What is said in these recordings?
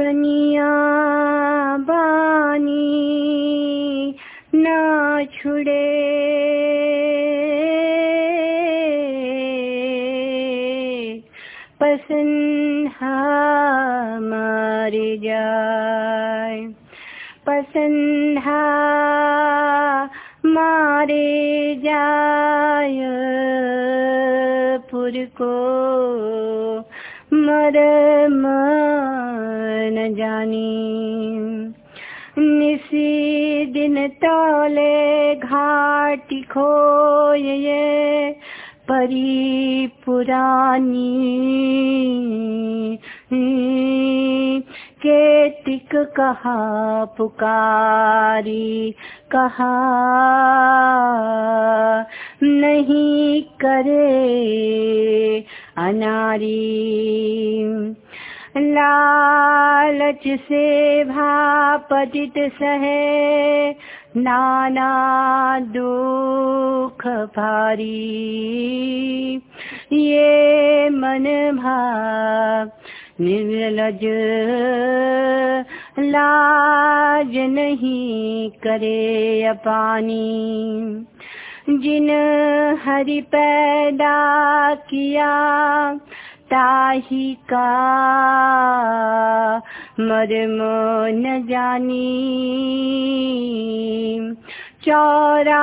कनिया बानी ना छुड़े। पसंद हमारे जाए। पसंद मारे जाय पुर को मर न जानी। निसी दिन तौले घाटी खोये परी पुरानी। केतिक कहा पुकारी, कहा नहीं करे अनारी। लालच से भापतित सहे, नाना दुख भारी। ये मन भाव निर्लज लाज नहीं करे अपानी। जिन हरि पैदा किया ताही का। मर्म न जानी। चौरासी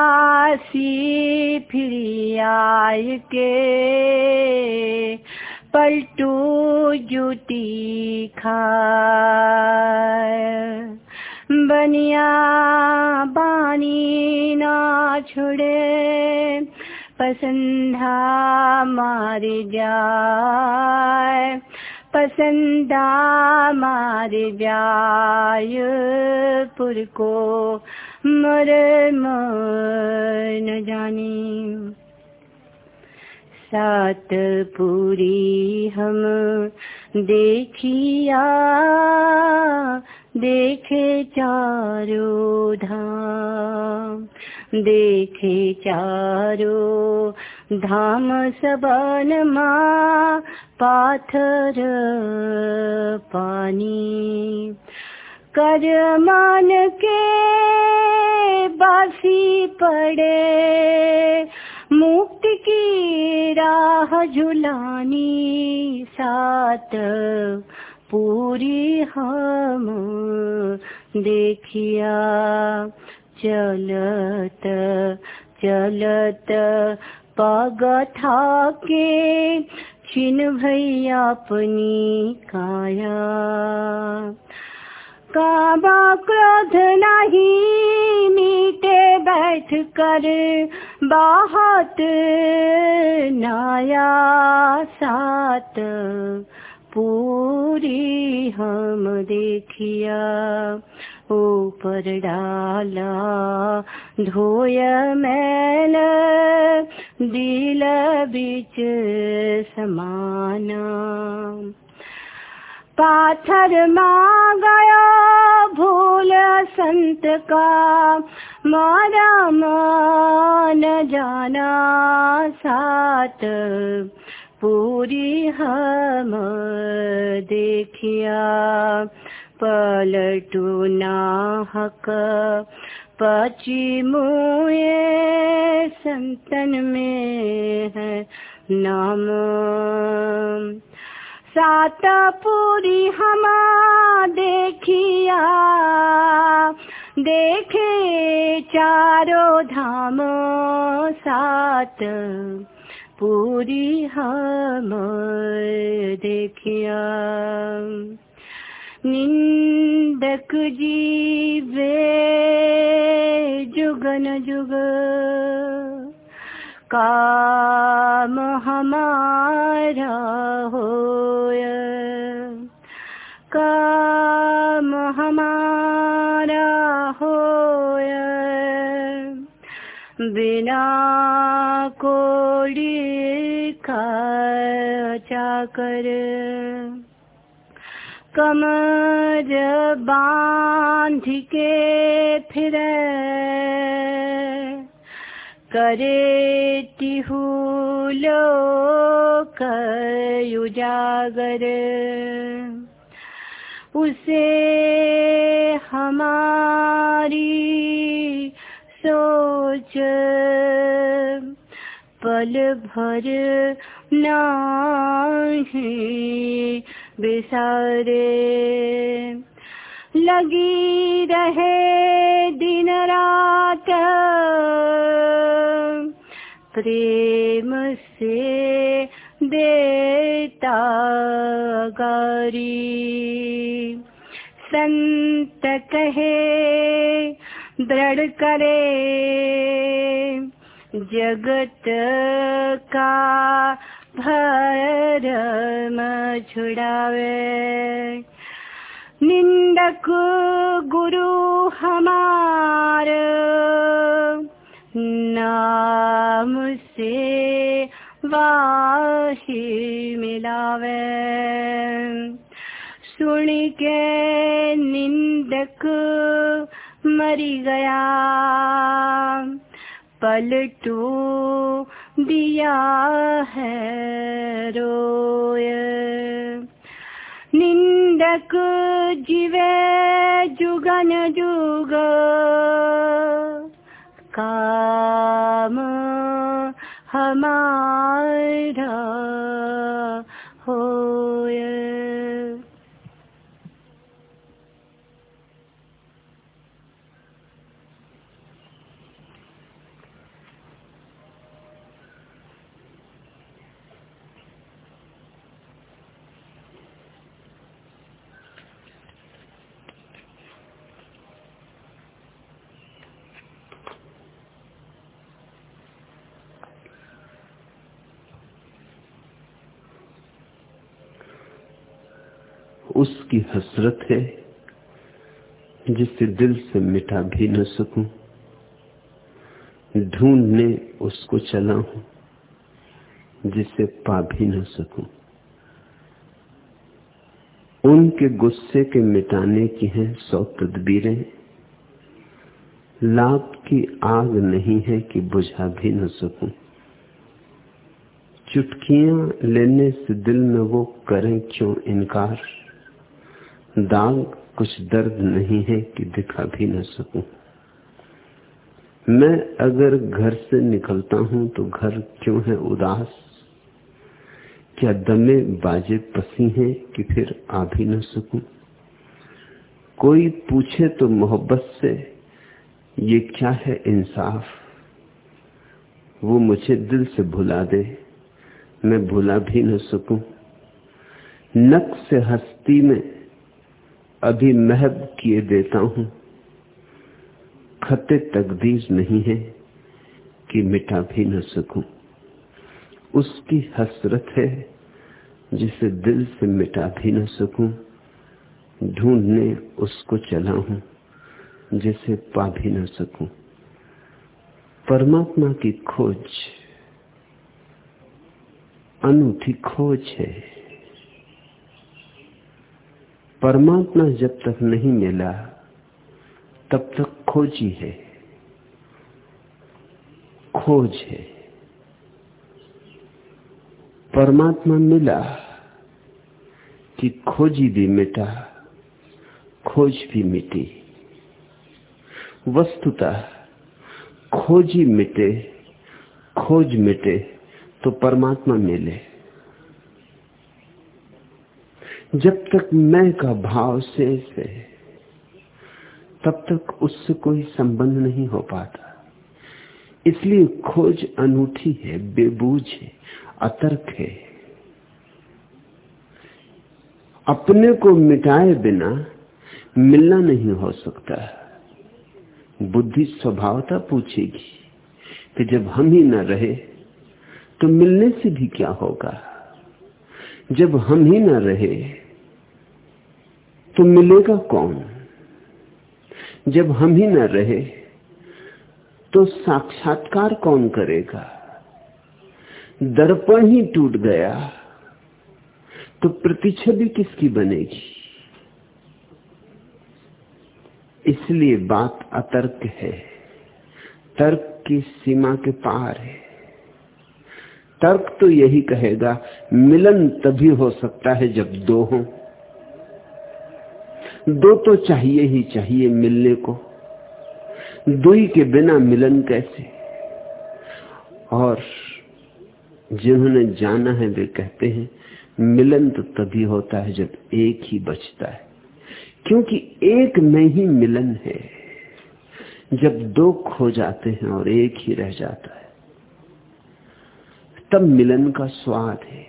फिर आय के। पलटू जूती खाए। बनिया बानी ना छोड़े। पसंदा मार जाए पसंदा मार जाय पुर को मर न जानी। सात पूरी हम देखिया, देखे चारो धाम। देखे चारो, धाम सबन माँ, पाथर पानी। कर मान के बासी पड़े, मुक्ति की राह झुलानी सात पूरी हम देखिया चलत चलत। पग था के छिन भैया अपनी काया। काबा क्रोध नहीं, मीटे बैठ कर बहुत नाया सात पूरी हम देखिया। ऊपर डाला, धोय मैल दिल बीच समाना। पाथर माँ गया भूल संत का, मारा मान जाना सात पूरी हम देखिया पलटू नाहक पची मुए संतन में है नाम। सात पूरी हमा देखिया। देखे चारो धाम सात। पूरी हम देखिया। निंदक जीवे जुगन जुग। काम हमारा होय। काम हमारा होय। बिना कोड़ी का चाकर कमर बाँध के फिर करे तिहूलो उजागर। उसे हमारी सोच पल भर नाही बिसारे लगी रहे दिन रात। प्रेम से देता गारी। संत कहे, दृढ़ करे। जगत का भरम छुड़ावे। निंदक गुरु हमार, नाम से वाही मिलावे। सुन के निंदक मरी गया, पलटू दिया है रोय निंदक जीवे जुगन जुग। उसकी हसरत है जिसे दिल से मिटा भी न सकूँ, ढूँढने उसको चला हूँ, जिसे पा भी न सकूँ। उनके गुस्से के मिटाने की हैं सौ तदबीरें, लाभ की आग नहीं है कि बुझा भी न सकूँ। चुटकियाँ लेने से दिल में वो करें क्यों इनकार? दाग कुछ दर्द नहीं है कि दिखा भी न सकूँ। मैं अगर घर से निकलता हूँ तो घर क्यों है उदास? क्या दमे बाजे पसी हैं कि फिर आ भी न सकूँ? कोई पूछे तो मोहब्बत से, ये क्या है इंसाफ? वो मुझे दिल से भुला दे, मैं भुला भी न सकूँ। नक से हस्ती में अभी महब किए देता हूँ। खते तकदीर नहीं है कि मिटा भी न सकूँ। उसकी हसरत है जिसे दिल से मिटा भी न सकूँ। ढूँढने उसको चला हूँ जिसे पा भी न सकूँ। परमात्मा की खोज, अनूठी खोज है। परमात्मा जब तक नहीं मिला, तब तक खोजी है खोज है। परमात्मा मिला कि खोजी भी मिटा, खोज भी मिटी। वस्तुता खोजी मिटे, खोज मिटे तो परमात्मा मिले। जब तक मैं का भाव शेष है तब तक उससे कोई संबंध नहीं हो पाता। इसलिए खोज अनूठी है, बेबूझ है, अतर्क है। अपने को मिटाए बिना मिलना नहीं हो सकता। बुद्धि स्वभावता पूछेगी कि जब हम ही न रहे तो मिलने से भी क्या होगा? जब हम ही न रहे तो मिलेगा कौन? जब हम ही न रहे तो साक्षात्कार कौन करेगा? दर्पण ही टूट गया तो प्रतिछवि किसकी बनेगी? इसलिए बात अतर्क है, तर्क की सीमा के पार है। तर्क तो यही कहेगा, मिलन तभी हो सकता है जब दो हो। दो तो चाहिए ही चाहिए मिलने को। दुई के बिना मिलन कैसे? और जिन्होंने जाना है वे कहते हैं, मिलन तो तभी होता है जब एक ही बचता है। क्योंकि एक में ही मिलन है। जब दो खो जाते हैं और एक ही रह जाता है। तब मिलन का स्वाद है।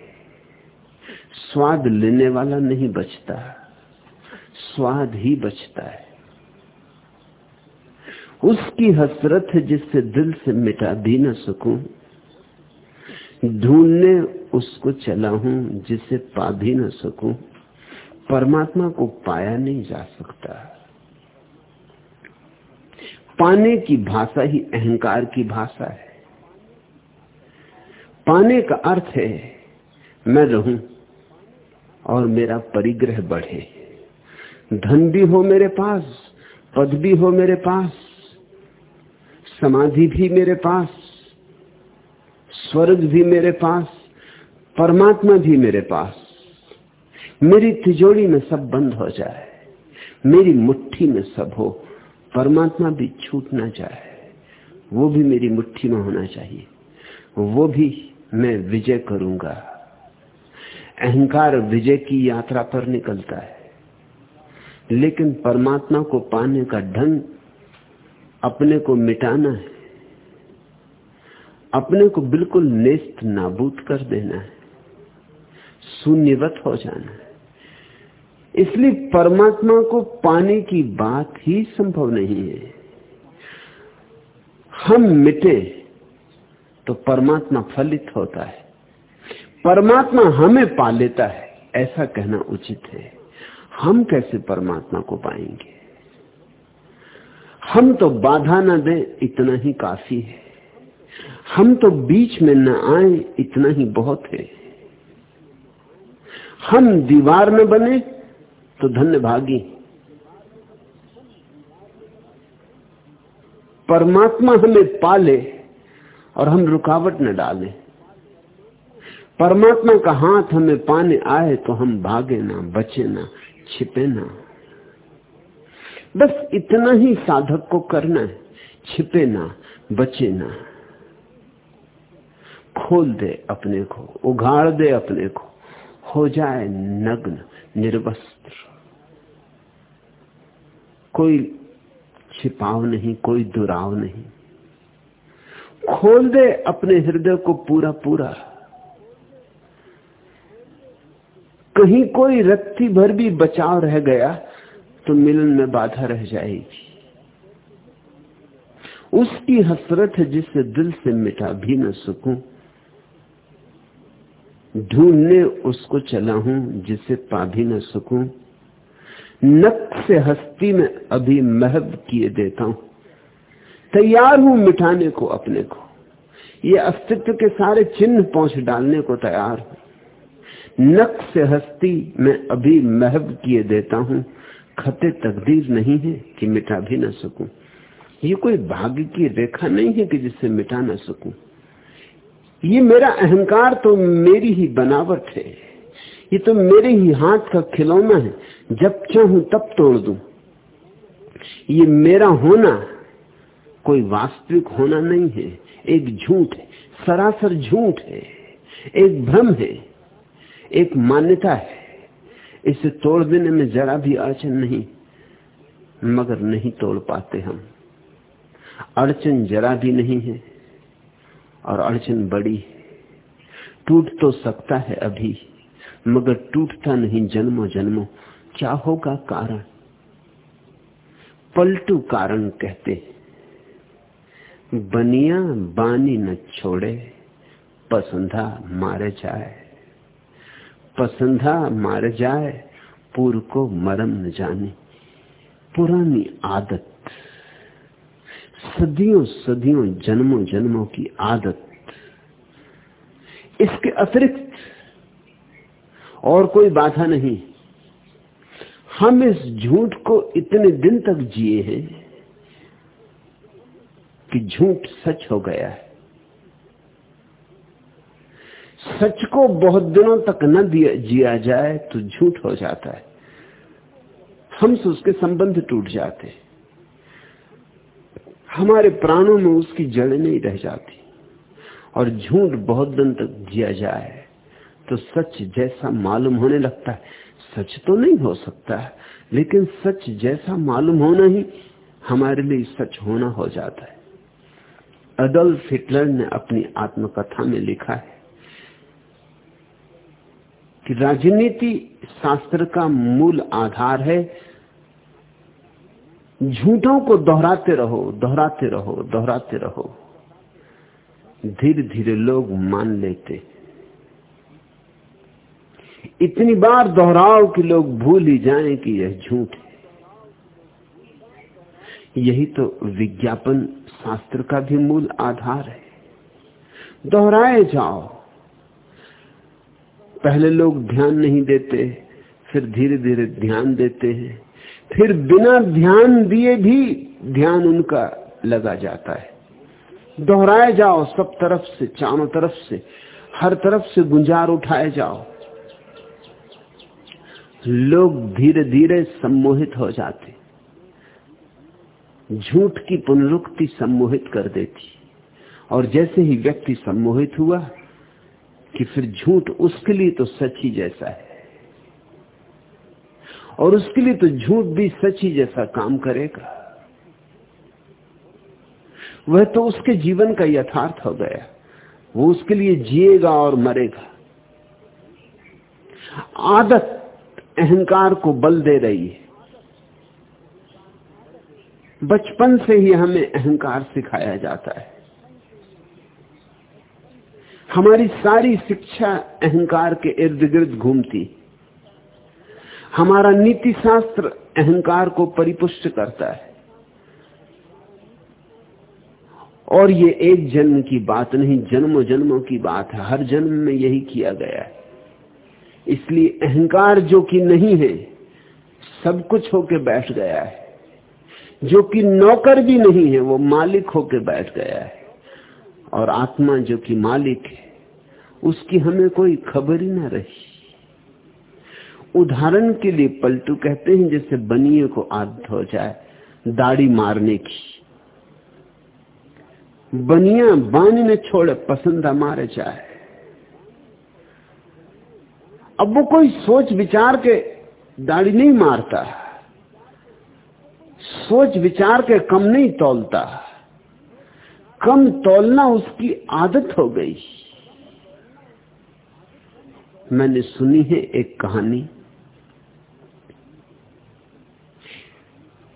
स्वाद लेने वाला नहीं बचता। स्वाद ही बचता है। उसकी हसरत है जिससे दिल से मिटा भी न सकूँ, ढूँढने उसको चला हूँ जिसे पा भी न सकूँ, परमात्मा को पाया नहीं जा सकता। पाने की भाषा ही अहंकार की भाषा है। पाने का अर्थ है, मैं रहूँ और मेरा परिग्रह बढ़े। धन भी हो मेरे पास, पद भी हो मेरे पास, समाधि भी मेरे पास, स्वर्ग भी मेरे पास, परमात्मा भी मेरे पास। मेरी तिजोरी में सब बंद हो जाए, मेरी मुट्ठी में सब हो, परमात्मा भी छूट ना जाए, वो भी मेरी मुट्ठी में होना चाहिए, वो भी मैं विजय करूँगा। अहंकार विजय की यात्रा पर निकलता है। लेकिन परमात्मा को पाने का ढंग अपने को मिटाना है। अपने को बिल्कुल नेस्त नाबूद कर देना है। शून्यवत हो जाना है। इसलिए परमात्मा को पाने की बात ही संभव नहीं है। हम मिटे। तो परमात्मा फलित होता है। परमात्मा हमें पा लेता है, ऐसा कहना उचित है। हम कैसे परमात्मा को पाएँगे? हम तो बाधा न दें, इतना ही काफ़ी है। हम तो बीच में न आए, इतना ही बहुत है। हम दीवार में बने तो धन्य भागी। परमात्मा हमें पाले और हम रुकावट न डालें। परमात्मा का हाथ हमें पाने आए तो हम भागे ना, बचे ना, छिपे ना। बस इतना ही साधक को करना है, छिपे ना, बचे ना। खोल दे अपने को उगाड़ दे अपने को, हो जाए नग्न, निर्वस्त्र। कोई छिपाव नहीं, कोई दुराव नहीं। खोल दे अपने हृदय को पूरा पूरा। कहीं कोई रत्ती भर भी बचाव रह गया तो मिलन में बाधा रह जाएगी। उसकी हसरत है जिसे दिल से मिटा भी न सकूँ। ढूँढने उसको चला हूँ जिसे पा भी न सकूँ। नक से हस्ती में अभी महब किए देता हूँ। तैयार हूँ मिटाने को, अपने को। ये अस्तित्व के सारे चिन्ह पहुँच डालने को तैयार हूँ। नक से हस्ती में अभी महब किए देता हूँ। खते तकदीर नहीं है कि मिटा भी ना सकूँ। ये कोई भाग्य की रेखा नहीं है कि जिससे मिटा ना सकूँ। ये मेरा अहंकार तो मेरी ही बनावट है। ये तो मेरे ही हाथ का खिलौना है। जब चाहूँ तब तोड़ दूँ। ये मेरा होना कोई वास्तविक होना नहीं है। एक झूठ है, सरासर झूठ है, एक भ्रम है, एक मान्यता है। इसे तोड़ देने में जरा भी अड़चन नहीं, मगर नहीं तोड़ पाते हम। अड़चन जरा भी नहीं है, और अड़चन बड़ी है। टूट तो सकता है अभी, मगर टूटता नहीं जन्मों जन्मों। क्या होगा कारण? पलटू कारण कहते बनिया बानी न छोड़े पसंदा मारे जाए। पसंदा मार जाए पूर्व को मरम न जाने। पुरानी आदत सदियों सदियों जन्मों जन्मों की आदत। इसके अतिरिक्त और कोई बाधा नहीं। हम इस झूठ को इतने दिन तक जिए हैं कि झूठ सच हो गया है। सच को बहुत दिनों तक न दिया, जिया जाए तो झूठ हो जाता है। हमसे उसके संबंध टूट जाते हमारे प्राणों में उसकी जड़ नहीं रह जाती। और झूठ बहुत दिन तक जिया जाए तो सच जैसा मालूम होने लगता है। सच तो नहीं हो सकता है, लेकिन सच जैसा मालूम होना ही हमारे लिए सच होना हो जाता है। अडल्फ हिटलर ने अपनी आत्मकथा में लिखा है कि राजनीति शास्त्र का मूल आधार है। झूठों को दोहराते रहो दोहराते रहो दोहराते रहो। धीरे धीरे लोग मान लेते। इतनी बार दोहराओ कि लोग भूल ही जाएँ कि यह झूठ है। यही तो विज्ञापन शास्त्र का भी मूल आधार है। दोहराए जाओ। पहले लोग ध्यान नहीं देते, फिर धीरे धीरे ध्यान देते हैं। फिर बिना ध्यान दिए भी ध्यान उनका लगा जाता है। दोहराए जाओ सब तरफ़ से, चारों तरफ़ से, हर तरफ़ से गुंजार उठाए जाओ। लोग धीरे धीरे सम्मोहित हो जाते। झूठ की पुनरुक्ति सम्मोहित कर देती। और जैसे ही व्यक्ति सम्मोहित हुआ कि फिर झूठ उसके लिए तो सच ही जैसा है। और उसके लिए तो झूठ भी सच ही जैसा काम करेगा। वह तो उसके जीवन का यथार्थ हो गया। वो उसके लिए जिएगा और मरेगा। आदत, अहंकार को बल दे रही है। बचपन से ही हमें अहंकार सिखाया जाता है। हमारी सारी शिक्षा अहंकार के इर्द गिर्द घूमती। हमारा नीति शास्त्र अहंकार को परिपुष्ट करता है। और ये एक जन्म की बात नहीं जन्मों जन्मों की बात है। हर जन्म में यही किया गया है। इसलिए अहंकार जो कि नहीं है, सब कुछ होके बैठ गया है। जो कि नौकर भी नहीं है, वो मालिक होके बैठ गया है। और आत्मा जो कि मालिक है, उसकी हमें कोई खबर ही ना रही। उदाहरण के लिए पलटू कहते हैं, जैसे बनिए को आदत हो जाए दाढ़ी मारने की। बनिया बानी में छोड़े, पसंदा मारे जाए अब वो कोई सोच विचार के दाढ़ी नहीं मारता सोच विचार के कम नहीं तोलता। कम तोलना उसकी आदत हो गई। मैंने सुनी है एक कहानी।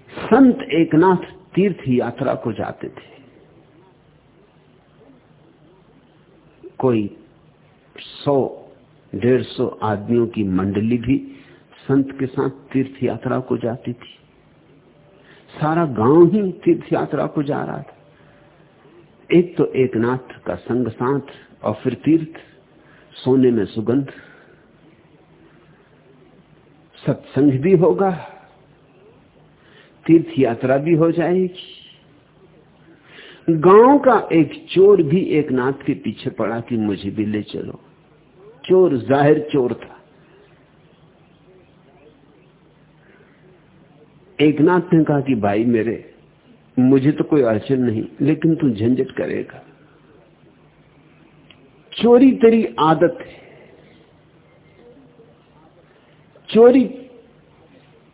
संत एकनाथ तीर्थ यात्रा को जाते थे। कोई सौ, डेढ़ सौ आदमियों की मंडली भी संत के साथ तीर्थ यात्रा को जाती थी। सारा गाँव ही तीर्थ यात्रा को जा रहा था। एक तो एकनाथ का संग साथ और फिर तीर्थ, सोने में सुगंध। सत्संग भी होगा, तीर्थ यात्रा भी हो जाएगी। गाँव का एक चोर भी एक नाथ के पीछे पड़ा कि मुझे भी ले चलो। चोर, ज़ाहिर चोर था। एक नाथ ने कहा कि भाई मेरे, मुझे तो कोई अड़चन नहीं, लेकिन तू झंझट करेगा। चोरी तेरी आदत है। चोरी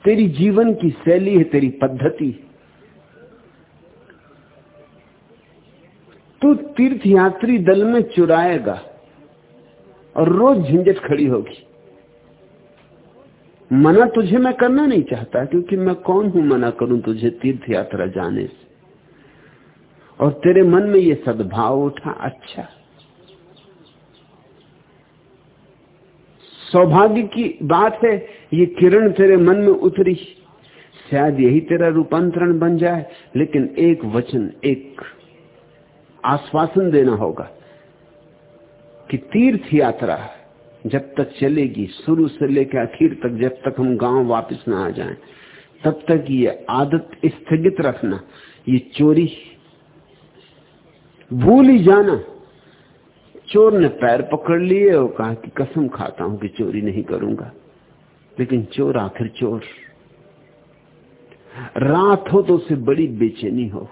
तेरी जीवन की शैली है, तेरी पद्धति तू तीर्थयात्री दल में चुराएगा और रोज झंझट खड़ी होगी। मना तुझे मैं करना नहीं चाहता, क्योंकि मैं कौन हूँ मना करूँ तुझे तीर्थ यात्रा जाने से? और तेरे मन में ये सद्भाव उठा अच्छा। सौभाग्य की बात है, ये किरण तेरे मन में उतरी। शायद यही तेरा रूपांतरण बन जाए, लेकिन एक वचन, एक आश्वासन देना होगा कि तीर्थ यात्रा जब तक चलेगी, शुरू से लेकर आखिर तक, जब तक हम गाँव वापस ना आ जाएँ, तब तक ये आदत स्थगित रखना, ये चोरी, भूल ही जाना। चोर ने पैर पकड़ लिए और कहा कि कसम खाता हूँ कि चोरी नहीं करूँगा। लेकिन चोर आखिर चोर। रात हो तो उसे बड़ी बेचैनी हो।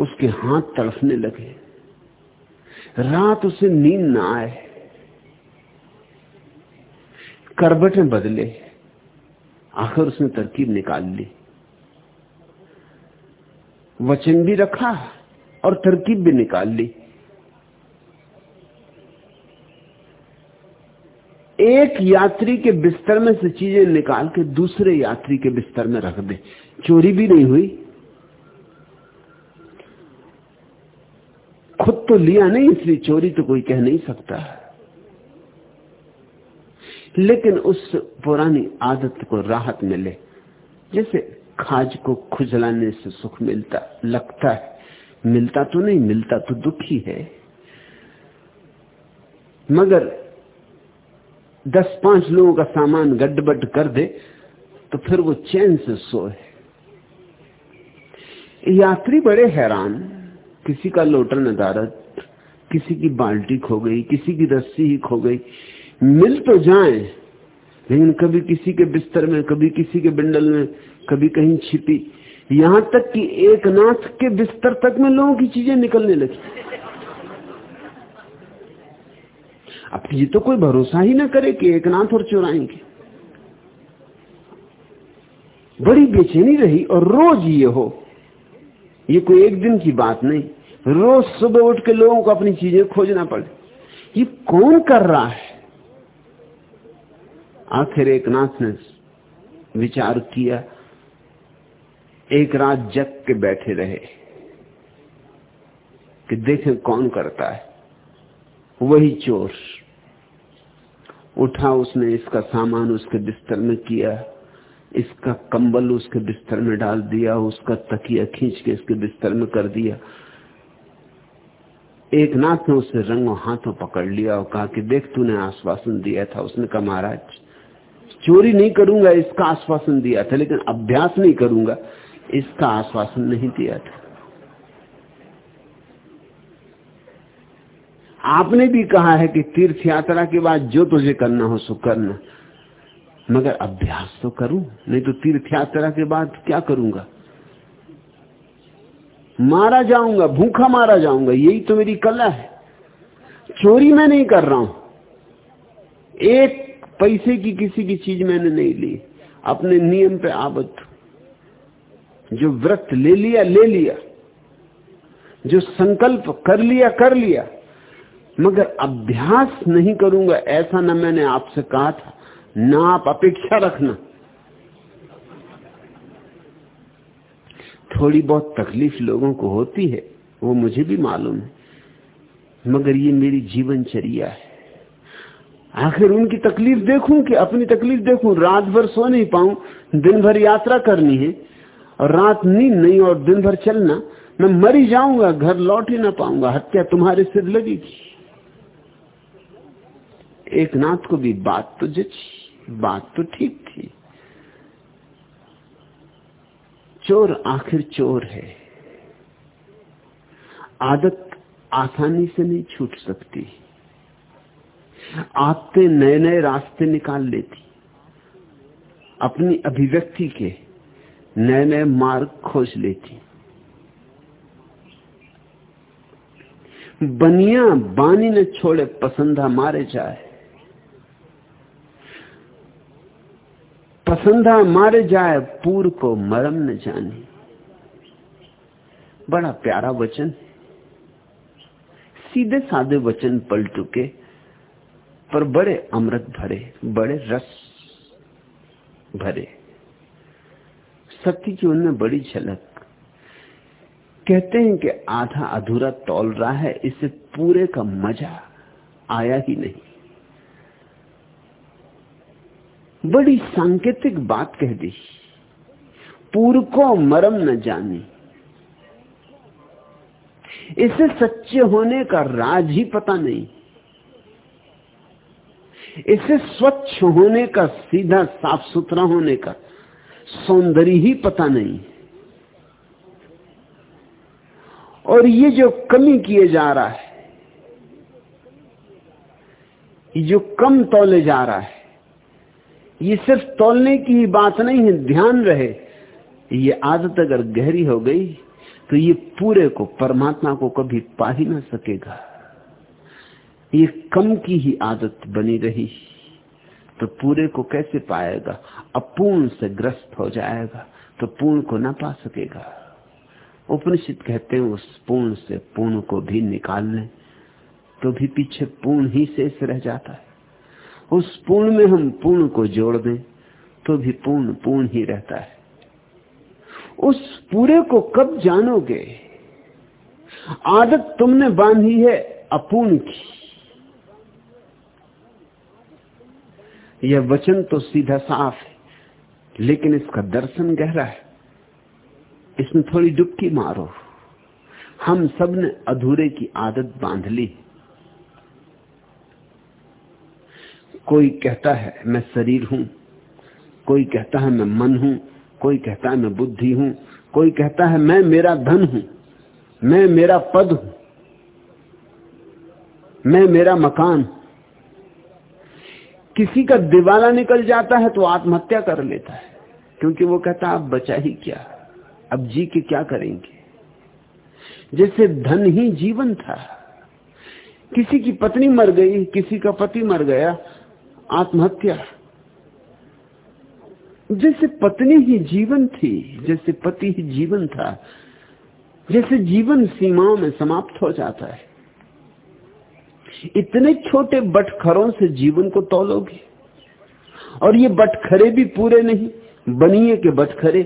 उसके हाथ तड़फने लगे। रात उसे नींद ना आए। करबटें बदले, आखिर उसने तरकीब निकाल ली। वचन भी रखा और तरकीब भी निकाल ली। एक यात्री के बिस्तर में से चीज़ें निकाल के दूसरे यात्री के बिस्तर में रख दे। चोरी भी नहीं हुई। खुद तो लिया नहीं, इसलिए चोरी तो कोई कह नहीं सकता। लेकिन उस पुरानी आदत को राहत मिले। जैसे खाज को खुजलाने से सुख मिलता, लगता है। मिलता तो नहीं, मिलता तो दुखी है। मगर दस पाँच लोगों का सामान गड्ढबड कर दे तो फिर वो चैन से सोए। यात्री बड़े हैरान। किसी का लोटर नदारत किसी की बाल्टी खो गई, किसी की रस्सी ही खो गई। मिल तो जाए, लेकिन कभी किसी के बिस्तर में, कभी किसी के बिंडल में, कभी कहीं छिपी। यहाँ तक कि एक नाथ के बिस्तर तक में लोगों की चीज़ें निकलने लगी। अब ये तो कोई भरोसा ही ना करे कि एक नाथ और चुराएँगे बड़ी बेचैनी रही, और रोज ये हो। ये कोई एक दिन की बात नहीं। रोज सुबह उठ के लोगों को अपनी चीज़ें खोजना पड़े। ये कौन कर रहा है? आखिर एक नाथ ने विचार किया, एक रात जग के बैठे रहे कि देखें कौन करता है। वही चोर। उठा उसने इसका सामान उसके बिस्तर में किया, इसका कंबल उसके बिस्तर में डाल दिया, उसका तकिया खींच के इसके बिस्तर में कर दिया। एक नाथ ने उसे रंगों हाथों पकड़ लिया और कहा कि देख, तूने आश्वासन दिया था। उसने कहा, महाराज चोरी नहीं करूँगा, इसका आश्वासन दिया था, लेकिन अभ्यास नहीं करूँगा, इसका आश्वासन नहीं दिया था। आपने भी कहा है कि तीर्थ यात्रा के बाद जो तुझे करना हो सो करना, मगर अभ्यास तो करूँ, नहीं तो तीर्थ यात्रा के बाद क्या करूँगा? मारा जाऊँगा, भूखा मारा जाऊँगा, यही तो मेरी कला है। चोरी मैं नहीं कर रहा हूँ। एक पैसे की किसी की चीज़ मैंने नहीं ली। अपने नियम पे आबद्ध। जो व्रत ले लिया ले लिया। जो संकल्प कर लिया कर लिया। मगर अभ्यास नहीं करूँगा, ऐसा ना मैंने आपसे कहा था। ना आप अपेक्षा रखना। थोड़ी बहुत तकलीफ़ लोगों को होती है, वो मुझे भी मालूम है। मगर ये मेरी जीवनचर्या है। आखिर उनकी तकलीफ़ देखूँ कि अपनी तकलीफ़ देखूँ, रात भर सो नहीं पाऊँ, दिन भर यात्रा करनी है, और रात नींद नहीं और दिन भर चलना, मैं मरी जाऊँगा, घर लौट ही ना पाऊँगा, हत्या तुम्हारे सिर लगेगी। एक नाथ को भी बात तो जची, बात तो ठीक थी। चोर आखिर चोर है। आदत आसानी से नहीं छूट सकती। आते नए नए रास्ते निकाल लेती। अपनी अभिव्यक्ति के नए नए मार्ग खोज लेती। बनिया बानी न छोड़े पसंदा मारे जाए। पसंदा मारे जाए, पूर को मरम न जानी। बड़ा प्यारा वचन सीधे साधे वचन पलटू के पर बड़े अमृत भरे, बड़े रस भरे। सत्य की उनमें बड़ी झलक। कहते हैं कि आधा अधूरा तौल रहा है, इससे पूरे का मज़ा आया ही नहीं। बड़ी सांकेतिक बात कह दी। पूर्व को मरम न जानी। इसे सच्चे होने का राज ही पता नहीं। इसे स्वच्छ होने का, सीधा साफ़ सुथरा होने का सौंदर्य ही पता नहीं और ये जो कमी किए जा रहा है, ये जो कम तोले जा रहा है, ये सिर्फ़ तोलने की ही बात नहीं है, ध्यान रहे, ये आदत अगर गहरी हो गई तो ये पूरे को, परमात्मा को कभी पा ही ना सकेगा। ये कम की ही आदत बनी रही। तो पूरे को कैसे पाएगा? अपूर्ण से ग्रस्त हो जाएगा तो पूर्ण को ना पा सकेगा। उपनिषद कहते हैं, उस पूर्ण से पूर्ण को भी निकाल लें तो भी पीछे पूर्ण ही शेष रह जाता है। उस पूर्ण में हम पूर्ण को जोड़ दें तो भी पूर्ण पूर्ण ही रहता है। उस पूरे को कब जानोगे? आदत तुमने बांधी है अपूर्ण की। यह वचन तो सीधा साफ़ है, लेकिन इसका दर्शन गहरा है। इसमें थोड़ी डुबकी मारो। हम सबने अधूरे की आदत बाँध ली। कोई कहता है, मैं शरीर हूँ। कोई कहता है, मैं मन हूँ। कोई कहता है, मैं बुद्धि हूँ। कोई कहता है, मैं मेरा धन हूँ। मैं मेरा पद हूँ। मैं मेरा मकान किसी का दिवाला निकल जाता है तो आत्महत्या कर लेता है। क्योंकि वो कहता है आप बचा ही क्या? अब जी के क्या करेंगे? जैसे धन ही जीवन था। किसी की पत्नी मर गई, किसी का पति मर गया, आत्महत्या। जैसे पत्नी ही जीवन थी, जैसे पति ही जीवन था, जैसे जीवन सीमाओं में समाप्त हो जाता है। इतने छोटे बटखरों से जीवन को तोलोगे। और ये बटखरे भी पूरे नहीं, बनिए के बटखरे।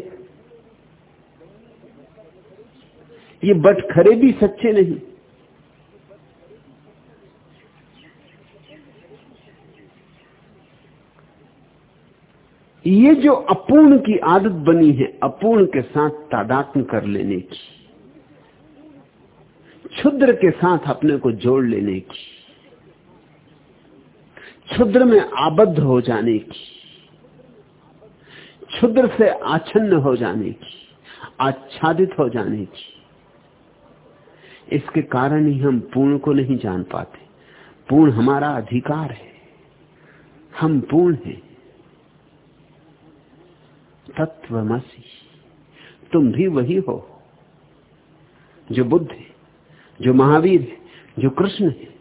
ये बटखरे भी सच्चे नहीं। ये जो अपूर्ण की आदत बनी है, अपूर्ण के साथ तादात्म कर लेने की, क्षुद्र के साथ अपने को जोड़ लेने की क्षुद्र में आबद्ध हो जाने की, क्षुद्र से आच्छन्न हो जाने की, आच्छादित हो जाने की, इसके कारण ही हम पूर्ण को नहीं जान पाते। पूर्ण हमारा अधिकार है। हम पूर्ण हैं। तत्वमसी। तुम भी वही हो, जो बुद्ध है, जो महावीर है, जो कृष्ण है।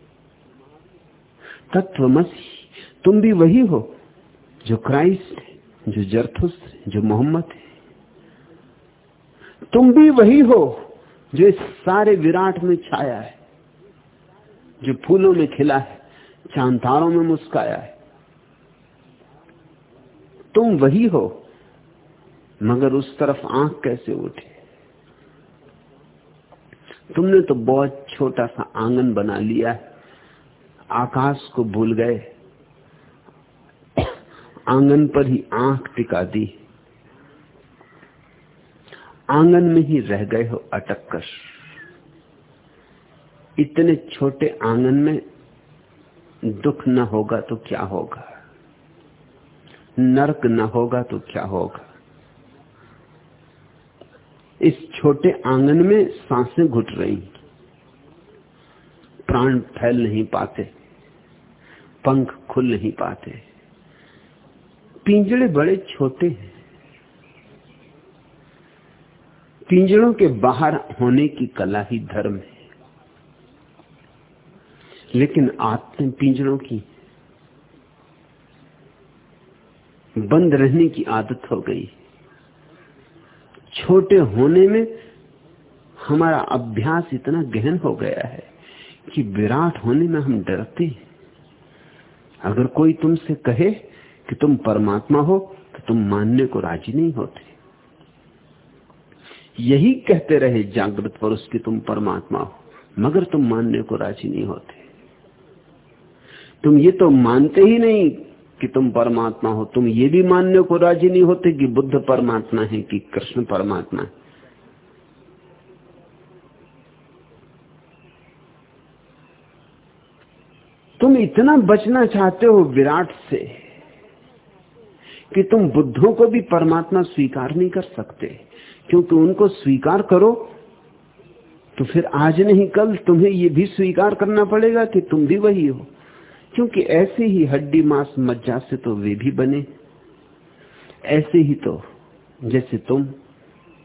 तत्वमसी। तुम भी वही हो जो क्राइस्ट है, जो जरथुस जो मोहम्मद है। तुम भी वही हो जो इस सारे विराट में छाया है, जो फूलों में खिला है चांतारों में मुस्काया है। तुम वही हो, मगर उस तरफ़ आँख कैसे उठे? तुमने तो बहुत छोटा सा आँगन बना लिया है, आकाश को भूल गए। आँगन पर ही आँख टिका दी। आँगन में ही रह गए हो अटक कर। इतने छोटे आँगन में दुख न होगा तो क्या होगा? नरक न होगा तो क्या होगा? इस छोटे आँगन में साँसें घुट रही। प्राण फैल नहीं पाते। पंख खुल नहीं पाते। पिंजड़े बड़े छोटे हैं। पिंजड़ों के बाहर होने की कला ही धर्म है। लेकिन आत्म पिंजड़ों की बंद रहने की आदत हो गई। छोटे होने में हमारा अभ्यास इतना गहन हो गया है कि विराट होने में हम डरते हैं। अगर कोई तुमसे कहे कि तुम परमात्मा हो तो तुम मानने को राज़ी नहीं होते। यही कहते रहे जागृत पुरुष कि तुम परमात्मा हो, मगर तुम मानने को राज़ी नहीं होते। तुम ये तो मानते ही नहीं कि तुम परमात्मा हो, तुम ये भी मानने को राज़ी नहीं होते कि बुद्ध परमात्मा है, कि कृष्ण परमात्मा है। तुम इतना बचना चाहते हो विराट से कि तुम बुद्धों को भी परमात्मा स्वीकार नहीं कर सकते। क्योंकि उनको स्वीकार करो तो फिर आज नहीं, कल तुम्हें यह भी स्वीकार करना पड़ेगा कि तुम भी वही हो। क्योंकि ऐसे ही हड्डी मांस मज्जा से तो वे भी बने। ऐसे ही तो जैसे तुम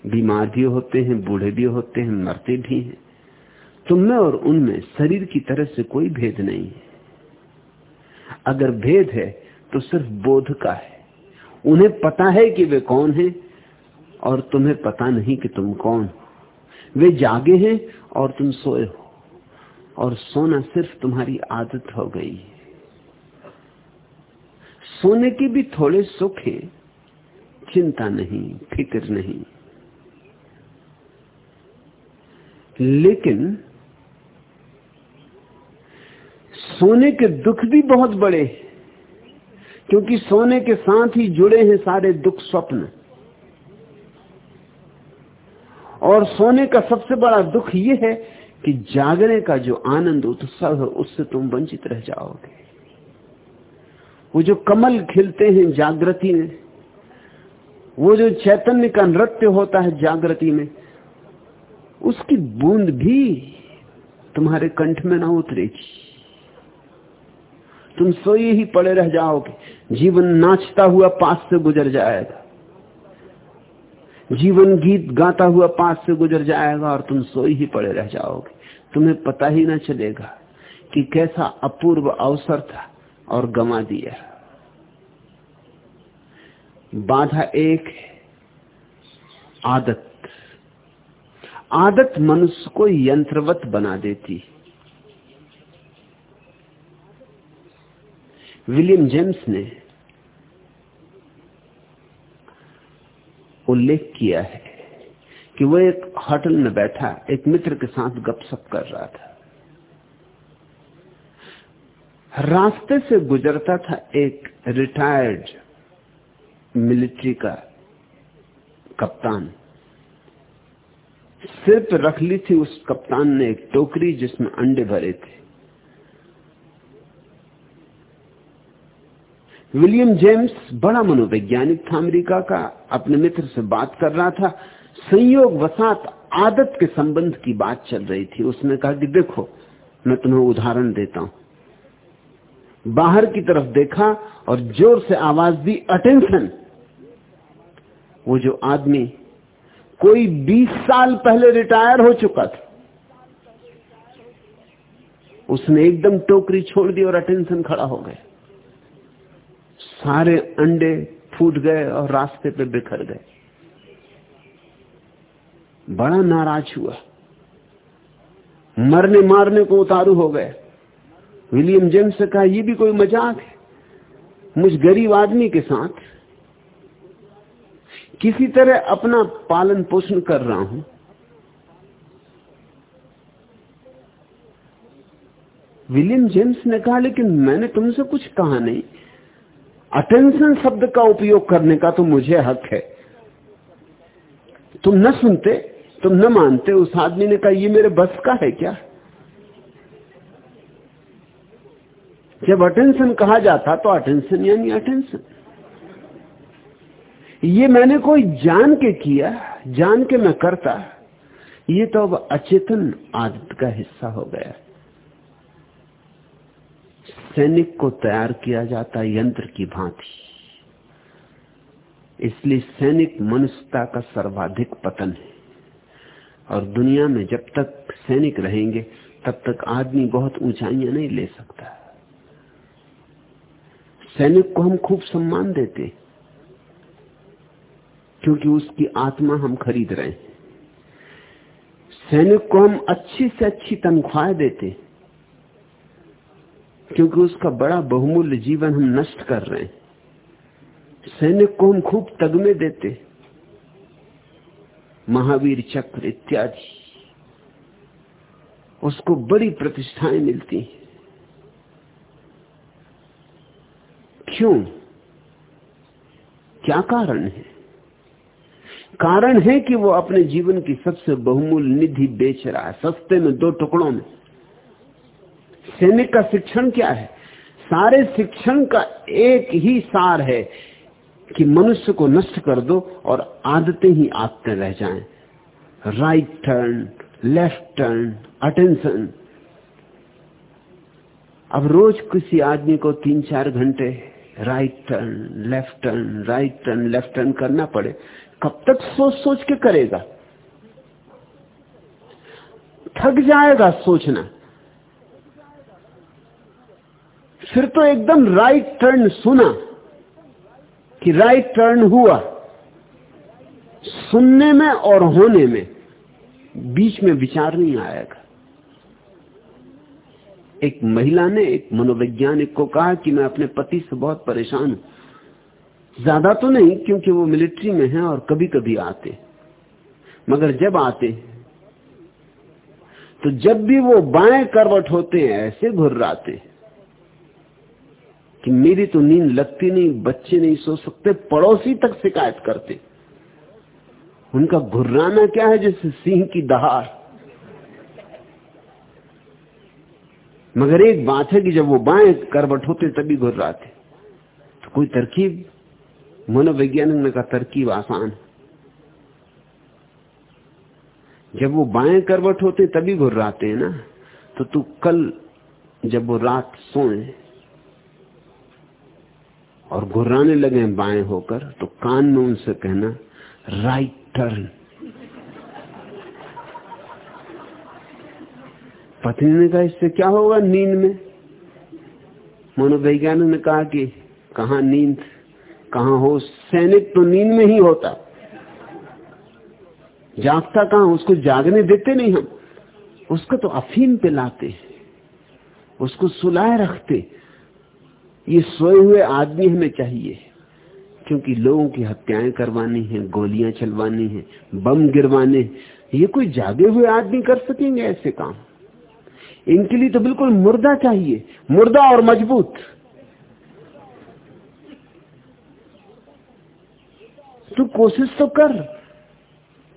बीमार भी होते हैं, बूढ़े भी होते हैं, मरते भी हैं, तुम में और उनमें शरीर की तरह से कोई भेद नहीं है। अगर भेद है तो सिर्फ़ बोध का है। उन्हें पता है कि वे कौन हैं और तुम्हें पता नहीं कि तुम कौन। हो वे जागे हैं और तुम सोए हो और सोना सिर्फ़ तुम्हारी आदत हो गई। है सोने के भी थोड़े सुख हैं, चिंता नहीं, फ़िक्र नहीं। लेकिन सोने के दुख भी बहुत बड़े क्योंकि सोने के साथ ही जुड़े हैं सारे दुख स्वप्न। और सोने का सबसे बड़ा दुख यह है कि जागने का जो आनंद उत्सव है, उससे तुम वंचित रह जाओगे। वो जो कमल खिलते हैं जागृति में, वो जो चैतन्य का नृत्य होता है जागृति में, उसकी बूंद भी तुम्हारे कंठ में ना उतरेगी। तुम सोए ही पड़े रह जाओगे। जीवन नाचता हुआ पास से गुजर जाएगा। जीवन गीत गाता हुआ पास से गुजर जाएगा और तुम सोई ही पड़े रह जाओगे। तुम्हें पता ही ना चलेगा कि कैसा अपूर्व अवसर था और गमा दिया। बाधा एक है, आदत। आदत मनुष्य को यंत्रवत बना देती विलियम जेम्स ने उल्लेख किया है कि वो एक होटल में बैठा, एक मित्र के साथ गपशप कर रहा था। रास्ते से गुजरता था एक रिटायर्ड मिलिट्री का कप्तान। सिर पर रख ली थी उस कप्तान ने एक टोकरी जिसमें अंडे भरे थे। विलियम जेम्स बड़ा मनोवैज्ञानिक था अमेरिका का, अपने मित्र से बात कर रहा था। संयोग वसात आदत के संबंध की बात चल रही थी। उसने कहा कि देखो, मैं तुम्हें उदाहरण देता हूँ। बाहर की तरफ़ देखा और ज़ोर से आवाज़ दी, अटेंशन! वो जो आदमी कोई 20 साल पहले रिटायर हो चुका था, उसने एकदम टोकरी छोड़ दी और अटेंशन खड़ा हो गया। सारे अंडे फूट गए और रास्ते पे बिखर गए। बड़ा नाराज़ हुआ। मरने मारने को उतारू हो गए। विलियम जेम्स से कहा यह भी कोई मज़ाक है? मुझ गरीब आदमी के साथ किसी तरह अपना पालन पोषण कर रहा हूँ। विलियम जेम्स ने कहा, लेकिन मैंने तुमसे कुछ कहा नहीं। अटेंशन शब्द का उपयोग करने का तो मुझे हक है। तुम न सुनते, तुम न मानते, उस आदमी ने कहा, ये मेरे बस का है क्या? जब अटेंशन कहा जाता तो अटेंशन यानी अटेंशन। ये मैंने कोई जान के किया, जान के मैं करता, ये तो अब अचेतन आदत का हिस्सा हो गया। सैनिक को तैयार किया जाता यंत्र की भांति। इसलिए सैनिक मनुष्यता का सर्वाधिक पतन है। और दुनिया में जब तक सैनिक रहेंगे, तब तक आदमी बहुत ऊंचाइयाँ नहीं ले सकता। सैनिक को हम खूब सम्मान देते क्योंकि उसकी आत्मा हम खरीद रहे हैं। सैनिक को हम अच्छी से अच्छी तनख्वाह देते क्योंकि उसका बड़ा बहुमूल्य जीवन हम नष्ट कर रहे हैं। सैनिक को हम खूब तगमे देते महावीर चक्र इत्यादि। उसको बड़ी प्रतिष्ठाएँ मिलती क्यों? क्या कारण है? कारण है कि वो अपने जीवन की सबसे बहुमूल्य निधि बेच रहा है। सस्ते में दो टुकड़ों में। सैनिक का शिक्षण क्या है? सारे शिक्षण का एक ही सार है कि मनुष्य को नष्ट कर दो और आदतें ही आदतें रह जाएँ। Right turn left turn attention अब रोज किसी आदमी को तीन चार घंटे right turn left turn right turn left turn करना पड़े। कब तक सोच सोच के करेगा? थक जाएगा सोचना। फिर तो एकदम राइट टर्न सुना कि राइट टर्न हुआ। सुनने में और होने में बीच में विचार नहीं आएगा। एक महिला ने, एक मनोवैज्ञानिक को कहा कि मैं अपने पति से बहुत परेशान हूँ। ज़्यादा तो नहीं, क्योंकि वो मिलिट्री में है और कभी कभी आते मगर जब आते तो जब भी वो बाएँ करवट होते हैं, ऐसे घुर्राते कि मेरी तो नींद लगती नहीं, बच्चे नहीं सो सकते, पड़ोसी तक शिकायत करते। उनका घुर्राना क्या है जैसे सिंह की दहाड़? मगर एक बात है कि जब वो बाएँ करवट होते, तभी घुर्राते। तो कोई तरकीब? मनोवैज्ञानिक ने कहा, तरकीब आसान है। जब वो बाएँ करवट होते, तभी घुर्राते हैं ना। तो तू कल जब वो रात सोए और घुर्राने लगे बाएँ होकर तो कान में उनसे कहना राइट टर्न पत्नी ने कहा, इससे क्या होगा नींद में? मनोवैज्ञानिक ने कहा कि, कहा नींद, कहा हो सैनिक तो नींद में ही होता। जागता कहा, उसको जागने देते नहीं हम। उसको तो अफीम पिलाते उसको सुलाए रखते ये सोए हुए आदमी हमें चाहिए। क्योंकि लोगों की हत्याएँ करवानी है, गोलियाँ चलवानी है, बम गिरवाने ये कोई जागे हुए आदमी कर सकेंगे ऐसे काम? इनके लिए तो बिल्कुल मुर्दा चाहिए, मुर्दा और मज़बूत। तू कोशिश तो कर।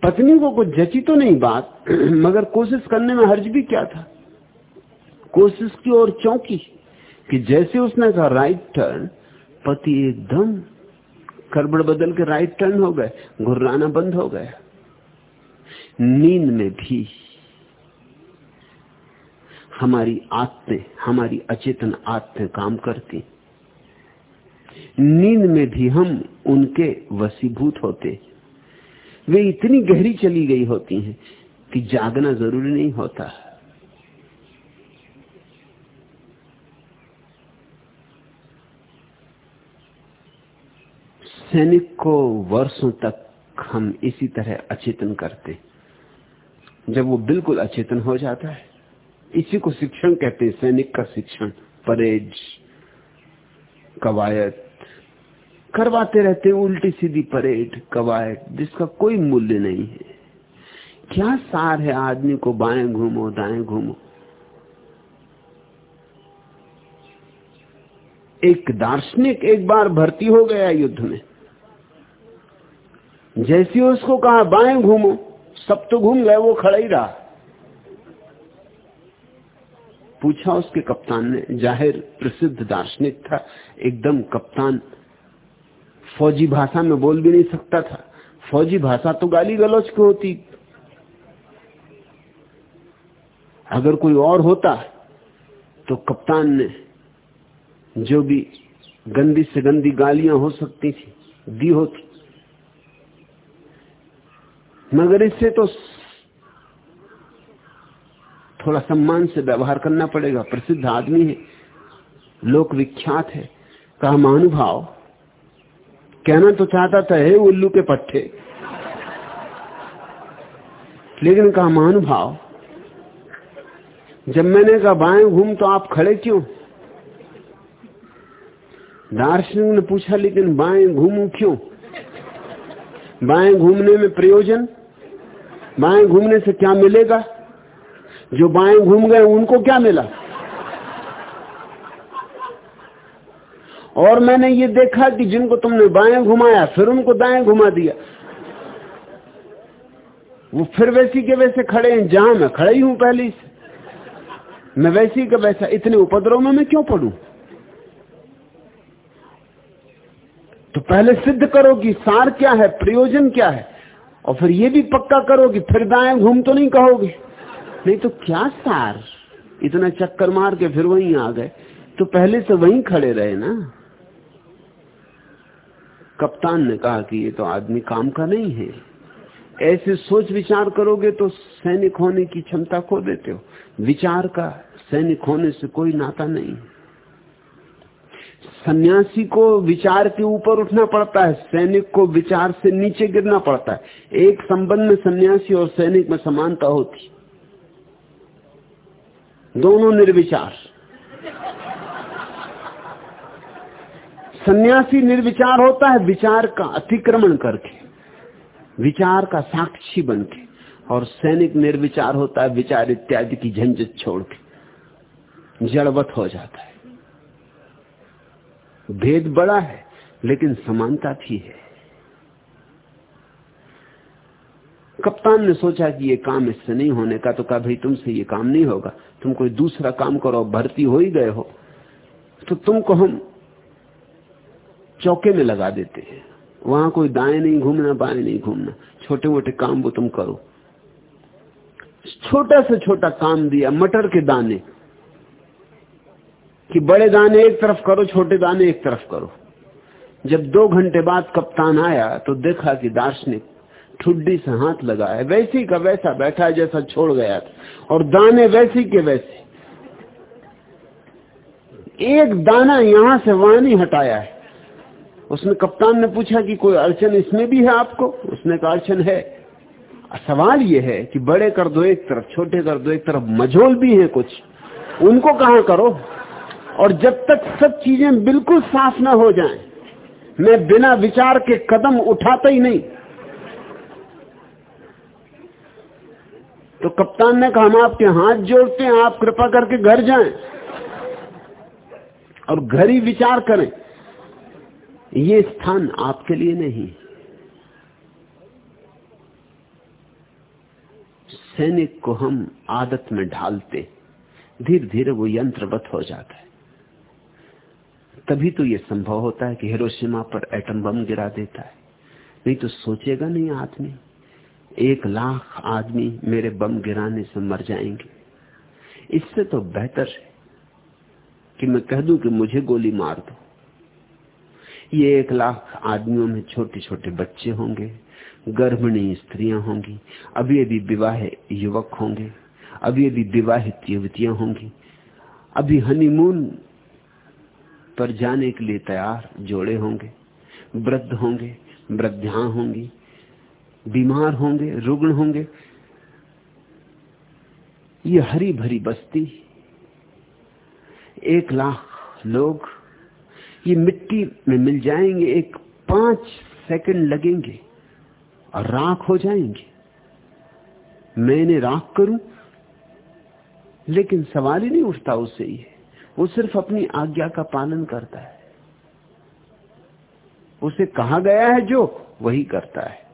पत्नी को कुछ जची तो नहीं बात, मगर कोशिश करने में हर्ज भी क्या था? कोशिश की और चौंकी। कि जैसे उसने कहा राइट टर्न पति एकदम करबड़ बदल के राइट टर्न हो गए, घुर्राना बंद हो गया नींद में भी हमारी आत्में, हमारी अचेतन आत्में काम करती। नींद में भी हम उनके वसीभूत होते। वे इतनी गहरी चली गई होती हैं कि जागना ज़रूरी नहीं होता। सैनिक को वर्षों तक हम इसी तरह अचेतन करते जब वो बिल्कुल अचेतन हो जाता है, इसी को शिक्षण कहते हैं, सैनिक का शिक्षण परेज कवायद। करवाते रहते उल्टी सीधी परेड कवायद, जिसका कोई मूल्य नहीं है। क्या सार है आदमी को बाएँ घूमो, दाएँ घूमो? एक दार्शनिक एक बार भर्ती हो गया युद्ध में। जैसी उसको कहा, बाएँ घूमो। सब तो घूम गए, वो खड़ा ही रहा। पूछा उसके कप्तान ने, ज़ाहिर प्रसिद्ध दार्शनिक था, एकदम कप्तान। फौजी भाषा में बोल भी नहीं सकता था। फौजी भाषा तो गाली गलौच की होती। अगर कोई और होता तो कप्तान ने जो भी गंदी से गंदी गालियाँ हो सकती थी, दी होती। मगर इससे तो थोड़ा सम्मान से व्यवहार करना पड़ेगा। प्रसिद्ध आदमी है, लोक विख्यात है। कहा, महानुभाव, कहना तो चाहता था, हे उल्लू के पट्टे। लेकिन कहा, महानुभाव, जब मैंने कहा, बाएँ घूम तो आप खड़े क्यों? दार्शनिक ने पूछा, लेकिन बाएँ घूमू क्यों? बाएँ घूमने में प्रयोजन बाएँ घूमने से क्या मिलेगा? जो बाएँ घूम गए, उनको क्या मिला? और मैंने ये देखा कि जिनको तुमने बाएँ घुमाया, फिर उनको दाएँ घुमा दिया। वो फिर वैसी के वैसे खड़े हैं। जहाँ मैं खड़े ही हूँ पहले से। मैं वैसी का वैसा, इतने उपद्रव में मैं क्यों पढ़ू? तो पहले सिद्ध करो कि सार क्या है, प्रयोजन क्या है? और फिर ये भी पक्का करो कि फिर दाएँ घूम तो नहीं कहोगे। नहीं तो क्या सार? इतना चक्कर मार के फिर वहीं आ गए। तो पहले से वहीं खड़े रहे ना। कप्तान ने कहा कि ये तो आदमी काम का नहीं है। ऐसे सोच विचार करोगे तो सैनिक होने की क्षमता खो देते हो। विचार का सैनिक होने से कोई नाता नहीं। सन्यासी को विचार के ऊपर उठना पड़ता है, सैनिक को विचार से नीचे गिरना पड़ता है। एक संबंध में सन्यासी और सैनिक में समानता होती। दोनों निर्विचार। सन्यासी निर्विचार होता है विचार का अतिक्रमण करके, विचार का साक्षी बन के और सैनिक निर्विचार होता है विचार इत्यादि की झंझट छोड़ के जड़वत हो जाता है। भेद बड़ा है, लेकिन समानता भी है। कप्तान ने सोचा कि ये काम इससे नहीं होने का तो कहा, भाई, तुमसे ये काम नहीं होगा। तुम कोई दूसरा काम करो, भर्ती हो ही गए हो। तो तुमको हम चौके में लगा देते हैं। वहाँ कोई दाएँ नहीं घूमना, बाएँ नहीं घूमना। छोटे मोटे काम वो तुम करो। छोटा से छोटा काम दिया, मटर के दाने। कि बड़े दाने एक तरफ़ करो, छोटे दाने एक तरफ़ करो। जब दो घंटे बाद कप्तान आया तो देखा कि दार्शनिक ठुड्डी से हाथ लगाया। वैसी का वैसा बैठा है जैसा छोड़ गया था। और दाने वैसी के वैसे। एक दाना यहाँ से वहाँ नहीं हटाया है। उसने कप्तान ने पूछा कि कोई अड़चन इसमें भी है आपको? उसने कहा, अड़चन है। सवाल यह है कि बड़े कर दो एक तरफ़, छोटे कर दो एक तरफ़, मझोल भी है कुछ। उनको कहा करो? और जब तक सब चीज़ें बिल्कुल साफ़ ना हो जाएँ, मैं बिना विचार के कदम उठाता ही नहीं। तो कप्तान ने कहा हम आपके हाथ जोड़ते हैं आप कृपा करके घर जाएँ और घर ही विचार करें। ये स्थान आपके लिए नहीं। सैनिक को हम आदत में ढालते धीरे धीरे वो यंत्रवत हो जाता है। तभी तो ये संभव होता है कि हिरोशिमा पर एटम बम गिरा देता है। नहीं तो सोचेगा नहीं आदमी, एक लाख आदमी मेरे बम गिराने से मर जाएँगे। इससे तो बेहतर है कि मैं कह दूँ कि मुझे गोली मार दो। ये एक लाख आदमियों में छोटे छोटे बच्चे होंगे, गर्भिणी स्त्रियाँ होंगी अभी अभी विवाह युवक होंगे अभी अभी विवाहित युवतियाँ होंगी, अभी हनीमून पर जाने के लिए तैयार, जोड़े होंगे, वृद्ध होंगे, वृद्धा होंगी, बीमार होंगे, रुग्ण होंगे। ये हरी भरी बस्ती, एक लाख लोग, ये मिट्टी में मिल जाएँगे, एक पाँच सेकंड लगेंगे और राख हो जाएँगे। मैं इन्हें राख करूँ, लेकिन सवाल ही नहीं उठता उससे ये। वो सिर्फ़ अपनी आज्ञा का पालन करता है। उसे कहा गया है जो वही करता है।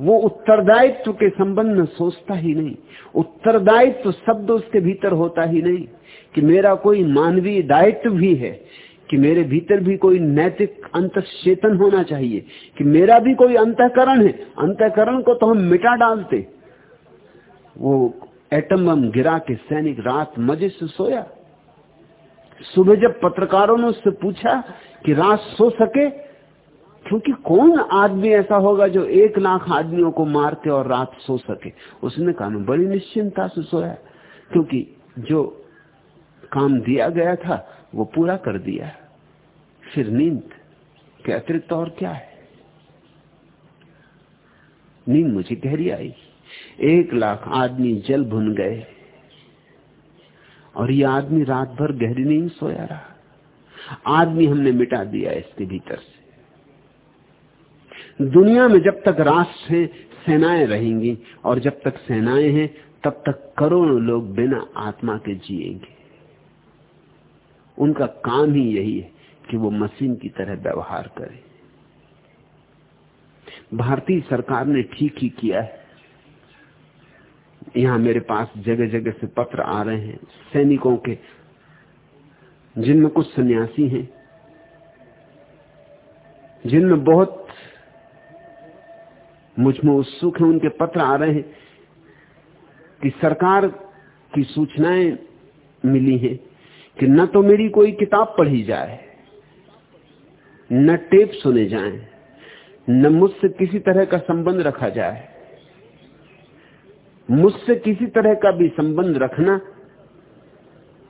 वो उत्तरदायित्व के संबंध में सोचता ही नहीं। उत्तरदायित्व शब्द उसके भीतर होता ही नहीं कि मेरा कोई मानवीय दायित्व भी है, कि मेरे भीतर भी कोई नैतिक अंत चेतन होना चाहिए, कि मेरा भी कोई अंतकरण है। अंतकरण को तो हम मिटा डालते। वो एटम बम गिरा के सैनिक रात मज़े से सोया। सुबह जब पत्रकारों ने उससे पूछा कि रात सो सके, क्योंकि कौन आदमी ऐसा होगा जो एक लाख आदमियों को मारते और रात सो सके? उसने कहा, मैं बड़ी निश्चिंता से सोया क्योंकि जो काम दिया गया था, वो पूरा कर दिया फिर नींद के अतिरिक्त और क्या है? नींद मुझे गहरी आई। एक लाख आदमी जल भुन गए। और ये आदमी रात भर गहरी नींद सोया रहा। आदमी हमने मिटा दिया इसके भीतर से। दुनिया में जब तक राष्ट्र है, सेनाएँ रहेंगी, और जब तक सेनाएँ हैं, तब तक करोड़ों लोग बिना आत्मा के जिएँगे। उनका काम ही यही है कि वो मशीन की तरह व्यवहार करें। भारतीय सरकार ने ठीक ही किया है। यहाँ मेरे पास जगह जगह से पत्र आ रहे हैं सैनिकों के जिनमें कुछ सन्यासी हैं जिनमें बहुत मुझमें उत्सुक है उनके पत्र आ रहे हैं कि सरकार की सूचनाएँ मिली हैं कि न तो मेरी कोई किताब पढ़ी जाए न टेप सुने जाएँ, न मुझसे किसी तरह का संबंध रखा जाए। मुझसे किसी तरह का भी संबंध रखना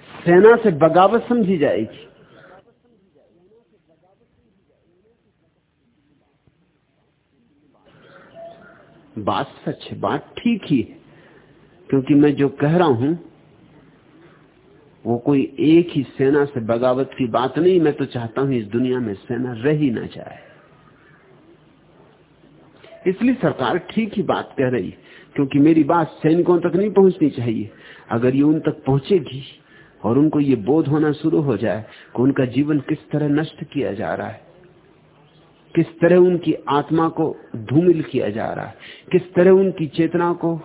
सेना से बगावत समझी जाएगी। बात सच है, बात ठीक ही है, क्योंकि मैं जो कह रहा हूँ, वो कोई एक ही सेना से बगावत की बात नहीं, मैं तो चाहता हूँ इस दुनिया में सेना रह ही ना जाए। इसलिए सरकार ठीक ही बात कह रही क्योंकि मेरी बात सैनिकों तक नहीं पहुंचनी चाहिए। अगर ये उन तक पहुंचेगी और उनको ये बोध होना शुरू हो जाए कि उनका जीवन किस तरह नष्ट किया जा रहा है, किस तरह उनकी आत्मा को धूमिल किया जा रहा है, किस तरह उनकी चेतना को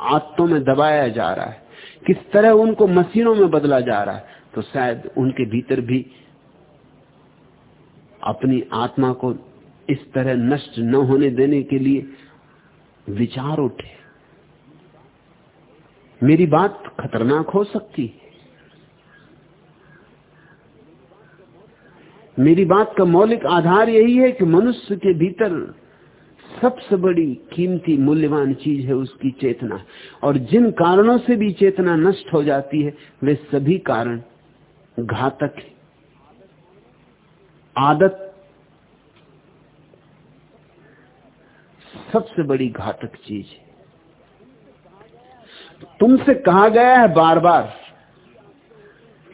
आत्तों में दबाया जा रहा है, किस तरह उनको मशीनों में बदला जा रहा है तो शायद उनके भीतर भी अपनी आत्मा को इस तरह नष्ट न होने देने के लिए विचार उठे। मेरी बात खतरनाक हो सकती है। मेरी बात का मौलिक आधार यही है कि मनुष्य के भीतर सबसे बड़ी कीमती मूल्यवान चीज़ है उसकी चेतना। और जिन कारणों से भी चेतना नष्ट हो जाती है, वे सभी कारण घातक है। आदत सबसे बड़ी घातक चीज़ है। तुमसे कहा गया है बार बार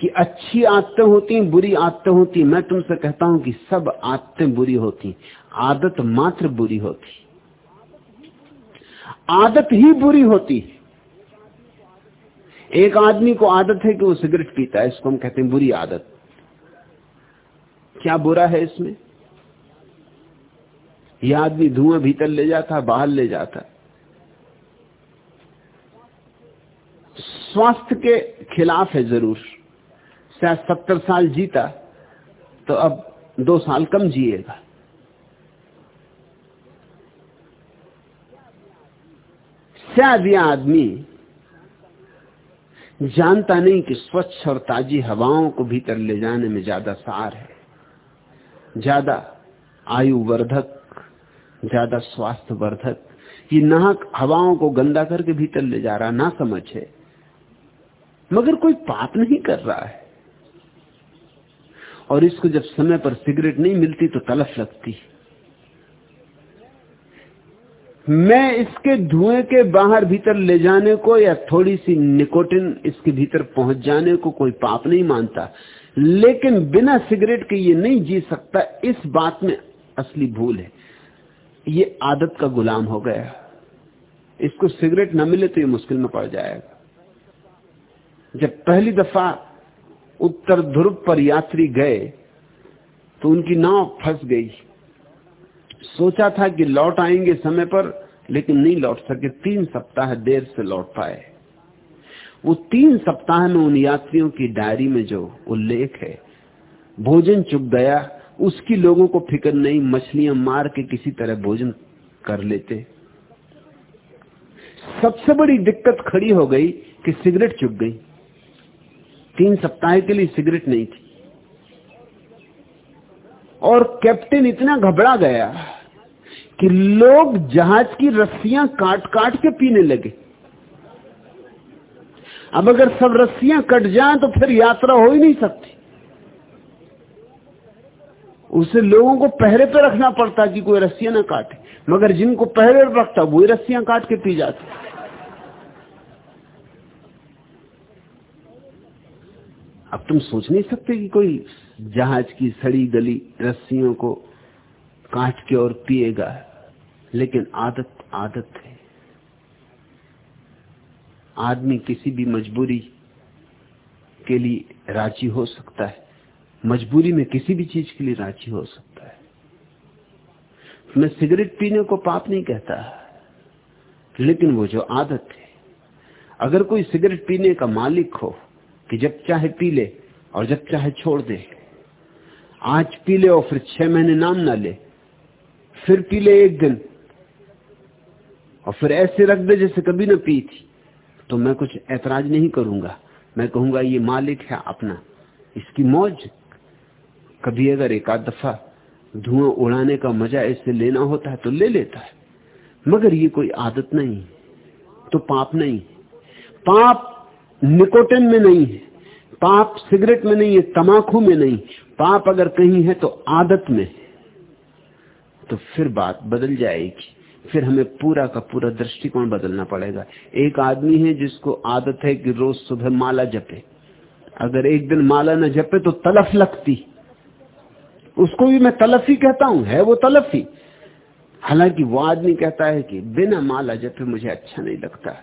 कि अच्छी आदतें होती बुरी आदतें होती मैं तुमसे कहता हूँ कि सब आदतें बुरी होती आदत मात्र बुरी होती आदत ही बुरी होती एक आदमी को आदत है कि वो सिगरेट पीता है, इसको हम कहते हैं बुरी आदत। क्या बुरा है इसमें? यह आदमी धुआँ भीतर ले जाता, बाहर ले जाता। स्वास्थ्य के खिलाफ है ज़रूर। शायद सत्तर साल जीता तो अब दो साल कम जिएगा। शायद यह आदमी जानता नहीं कि स्वच्छ और ताजी हवाओं को भीतर ले जाने में ज़्यादा सार है। ज़्यादा आयु वर्धक ज़्यादा स्वास्थ्य वर्धक ये नाहक हवाओं को गंदा करके भीतर ले जा रहा ना समझ है। मगर कोई पाप नहीं कर रहा है। और इसको जब समय पर सिगरेट नहीं मिलती तो तलफ लगती। मैं इसके धुएँ के बाहर भीतर ले जाने को या थोड़ी सी निकोटिन इसके भीतर पहुँच जाने को कोई पाप नहीं मानता। लेकिन बिना सिगरेट के ये नहीं जी सकता, इस बात में असली भूल है। ये आदत का गुलाम हो गया। इसको सिगरेट न मिले तो ये मुश्किल में पड़ जाएगा। जब पहली दफ़ा उत्तर ध्रुव पर यात्री गए तो उनकी नाव फंस गई। सोचा था कि लौट आएँगे समय पर, लेकिन नहीं लौट सके। तीन सप्ताह देर से लौट पाए। वो तीन सप्ताह में उन यात्रियों की डायरी में जो उल्लेख है, भोजन चुप गया। उसकी लोगों को फ़िक्र नहीं, मछलियाँ मार के किसी तरह भोजन कर लेते। सबसे बड़ी दिक्कत खड़ी हो गई कि सिगरेट चुप गई। तीन सप्ताह के लिए सिगरेट नहीं थी। और कैप्टन इतना घबरा गया कि लोग जहाज़ की रस्सियाँ काट काट के पीने लगे। अब अगर सब रस्सियाँ कट जाएँ तो फिर यात्रा हो ही नहीं सकती। उसे लोगों को पहरे पे रखना पड़ता कि कोई रस्सियाँ ना काटे, मगर जिनको पहरे पर रखता, वही रस्सियाँ काट के पी जाते। अब तुम सोच नहीं सकते कि कोई जहाज़ की सड़ी गली रस्सियों को काट के और पिएगा। लेकिन आदत आदत है। आदमी किसी भी मजबूरी के लिए राज़ी हो सकता है। मजबूरी में किसी भी चीज़ के लिए राज़ी हो सकता है। मैं सिगरेट पीने को पाप नहीं कहता, लेकिन वो जो आदत है। अगर कोई सिगरेट पीने का मालिक हो कि जब चाहे पी ले और जब चाहे छोड़ दे। आज पी ले और फिर छह महीने नाम ना ले। फिर पी ले एक दिन। और फिर ऐसे रख दे जैसे कभी ना पी थी। तो मैं कुछ ऐतराज नहीं करूँगा। मैं कहूँगा, ये मालिक है अपना। इसकी मौज। कभी अगर एक आध दफ़ा धुआँ उड़ाने का मज़ा इससे लेना होता है तो ले लेता है। मगर ये कोई आदत नहीं तो पाप नहीं। पाप निकोटिन में नहीं है, पाप सिगरेट में नहीं है तमाकू में नहीं पाप अगर कहीं है तो आदत में है। तो फिर बात बदल जाएगी। फिर हमें पूरा का पूरा दृष्टिकोण बदलना पड़ेगा। एक आदमी है जिसको आदत है कि रोज सुबह माला जपे। अगर एक दिन माला न जपे तो तलफ लगती। उसको भी मैं तलफ ही कहता हूँ, है वो तलफ। ही हालाँकि वो आदमी कहता है कि बिना माला जपे मुझे अच्छा नहीं लगता।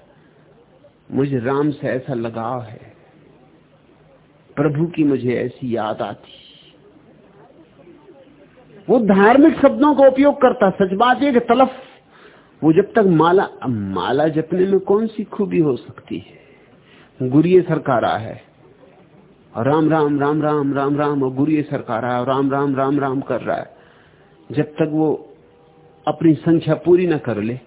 मुझे राम से ऐसा लगाव है। प्रभु की मुझे ऐसी याद आती। वो धार्मिक शब्दों का उपयोग करता सच बात है कि तलफ। वो जब तक माला माला जपने में कौन सी खूबी हो सकती है? गुरिये सरकार है। और राम राम राम राम राम राम, और गुरिये सरकार है और राम राम राम राम कर रहा है। जब तक वो अपनी संख्या पूरी ना कर ले।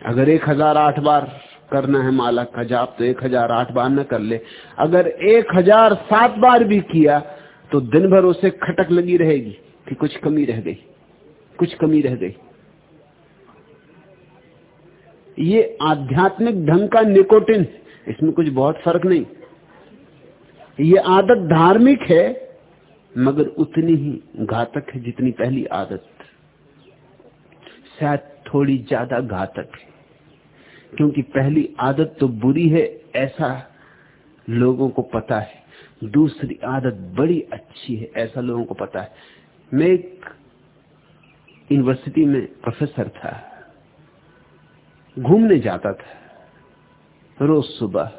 अगर एक हज़ार आठ बार करना है माला का जाप तो एक हज़ार आठ बार न कर ले। अगर एक हज़ार सात बार भी किया तो दिन भर उसे खटक लगी रहेगी कि कुछ कमी रह गई, कुछ कमी रह गई। ये आध्यात्मिक ढंग का निकोटिन, इसमें कुछ बहुत फ़र्क नहीं। ये आदत धार्मिक है, मगर उतनी ही घातक है जितनी पहली आदत। शायद थोड़ी ज़्यादा घातक है। क्योंकि पहली आदत तो बुरी है, ऐसा लोगों को पता है। दूसरी आदत बड़ी अच्छी है, ऐसा लोगों को पता है। मैं एक यूनिवर्सिटी में प्रोफेसर था। घूमने जाता था, रोज सुबह।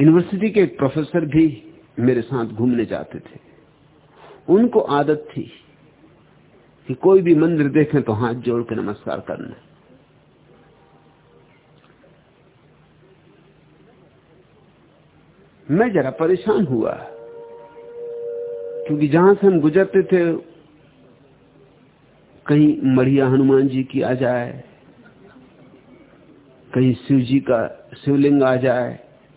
यूनिवर्सिटी के एक प्रोफेसर भी मेरे साथ घूमने जाते थे। उनको आदत थी कि कोई भी मंदिर देखें तो हाथ जोड़ के नमस्कार करना। मैं जरा परेशान हुआ, क्योंकि जहाँ से हम गुजरते थे, कहीं मढ़िया हनुमान जी की आ जाए, कहीं शिव जी का शिवलिंग आ जाए,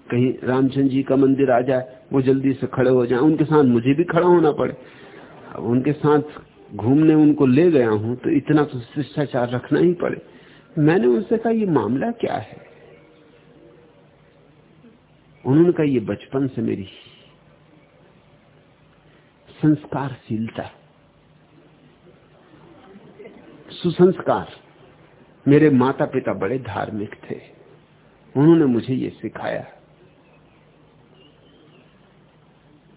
कहीं रामचंद्र जी का मंदिर आ जाए, वो जल्दी से खड़े हो जाए। उनके साथ मुझे भी खड़ा होना पड़े। अब उनके साथ घूमने उनको ले गया हूँ तो इतना तो शिष्टाचार रखना ही पड़े। मैंने उनसे कहा, ये मामला क्या है? उन्होंने कहा ये बचपन से मेरी संस्कारशीलता सुसंस्कार। मेरे माता पिता बड़े धार्मिक थे। उन्होंने मुझे ये सिखाया।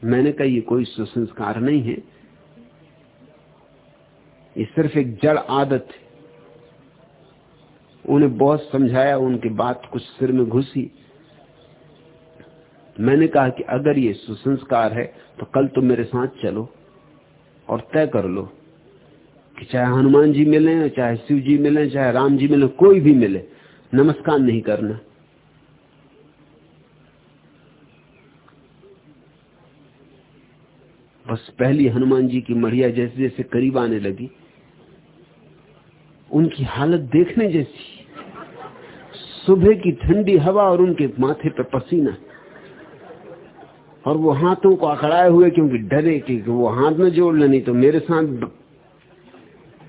मैंने कहा, ये कोई सुसंस्कार नहीं है। ये सिर्फ़ एक जड़ आदत है। उन्हें बहुत समझाया, उनकी बात कुछ सिर में घुसी। मैंने कहा कि अगर ये सुसंस्कार है तो कल तुम मेरे साथ चलो और तय कर लो कि चाहे हनुमान जी मिले, चाहे शिव जी मिले, चाहे राम जी मिले, कोई भी मिले, नमस्कार नहीं करना। बस पहली हनुमान जी की मढ़िया जैसे जैसे करीब आने लगी, उनकी हालत देखने जैसी। सुबह की ठंडी हवा और उनके माथे पर पसीना। और वो हाथों को अकड़ाए हुए क्योंकि डरे कि वो हाथ में जोड़ ले, नहीं तो मेरे साथ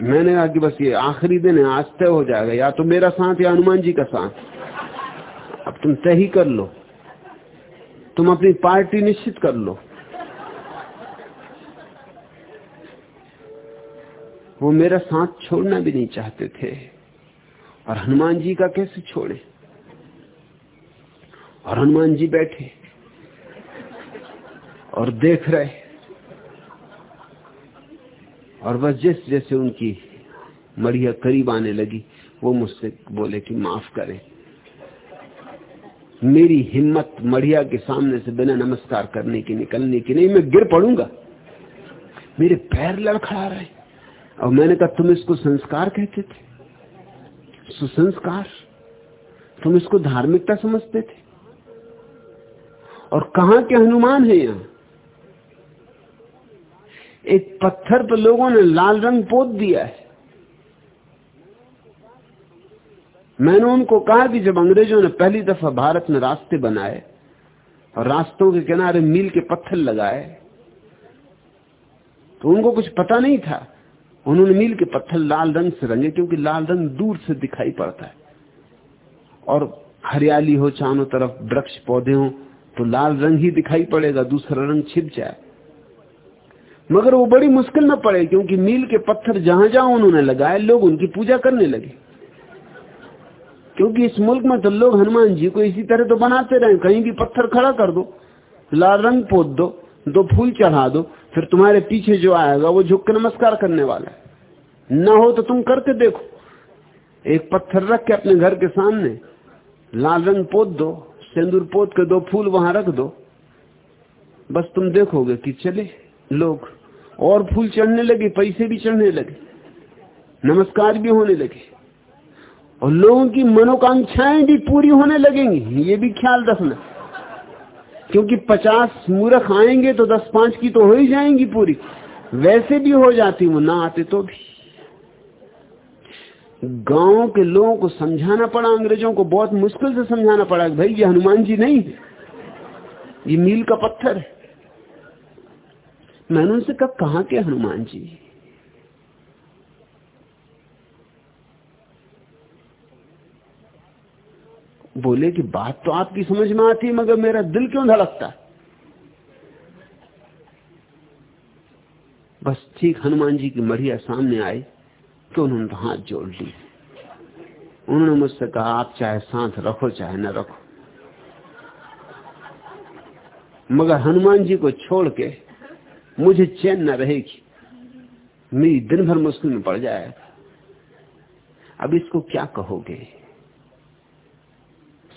मैंने कहा कि बस ये आखिरी दिन है, आज तय हो जाएगा, या तो मेरा साथ या हनुमान जी का साथ। अब तुम तय ही कर लो। तुम अपनी पार्टी निश्चित कर लो। वो मेरा साथ छोड़ना भी नहीं चाहते थे। और हनुमान जी का कैसे छोड़े? और हनुमान जी बैठे। और देख रहे और बस जिस जैसे उनकी मरिया करीब आने लगी, वो मुझसे बोले कि माफ़ करें। मेरी हिम्मत मढ़िया के सामने से बिना नमस्कार करने की, निकलने की नहीं, मैं गिर पड़ूँगा। मेरे पैर लड़खड़ा रहे। और मैंने कहा, तुम इसको संस्कार कहते थे? सुसंस्कार? तुम इसको धार्मिकता समझते थे? और कहा के हनुमान है यहाँ? एक पत्थर पर लोगों ने लाल रंग पोत दिया है। मैंने उनको कहा कि जब अंग्रेज़ों ने पहली दफ़ा भारत में रास्ते बनाए और रास्तों के किनारे मील के पत्थर लगाए तो उनको कुछ पता नहीं था। उन्होंने मील के पत्थर लाल रंग से रंगे, क्योंकि लाल रंग दूर से दिखाई पड़ता है। और हरियाली हो चारों तरफ़, वृक्ष पौधे हो तो लाल रंग ही दिखाई पड़ेगा, दूसरा रंग छिप जाए। मगर वो बड़ी मुश्किल में पड़े, क्योंकि मील के पत्थर जहाँ जहाँ उन्होंने लगाए, लोग उनकी पूजा करने लगे। क्योंकि इस मुल्क में तो लोग हनुमान जी को इसी तरह तो बनाते रहे, कहीं भी पत्थर खड़ा कर दो, लाल रंग पोत दो दो फूल चढ़ा दो, फिर तुम्हारे पीछे जो आएगा वो झुक के नमस्कार करने वाला है। न हो तो तुम करके देखो। एक पत्थर रख के अपने घर के सामने, लाल रंग पोत दो, सिंदूर पोत के दो, फूल वहाँ रख दो। बस तुम देखोगे कि चले लोग। और फूल चढ़ने लगे, पैसे भी चढ़ने लगे, नमस्कार भी होने लगे। और लोगों की मनोकांक्षाएँ भी पूरी होने लगेंगी, ये भी ख्याल रखना। क्योंकि पचास मूर्ख आएँगे तो दस पाँच की तो हो ही जाएँगी पूरी। वैसे भी हो जाती वो ना आते तो भी। गाँव के लोगों को समझाना पड़ा, अंग्रेज़ों को बहुत मुश्किल से समझाना पड़ा भाई, ये हनुमान जी नहीं ये मील का पत्थर है। मैंने उनसे कहा कहा के हनुमान जी? बोले कि बात तो आपकी समझ में आती है, मगर मेरा दिल क्यों धड़कता? बस ठीक हनुमान जी की मढ़िया सामने आई तो उन्होंने तो हाथ जोड़ ली। उन्होंने मुझसे कहा, आप चाहे साथ रखो, चाहे न रखो। मगर हनुमान जी को छोड़ के मुझे चैन न रहेगी। मेरी दिन भर मुश्किल में पड़ जाएगा। अब इसको क्या कहोगे?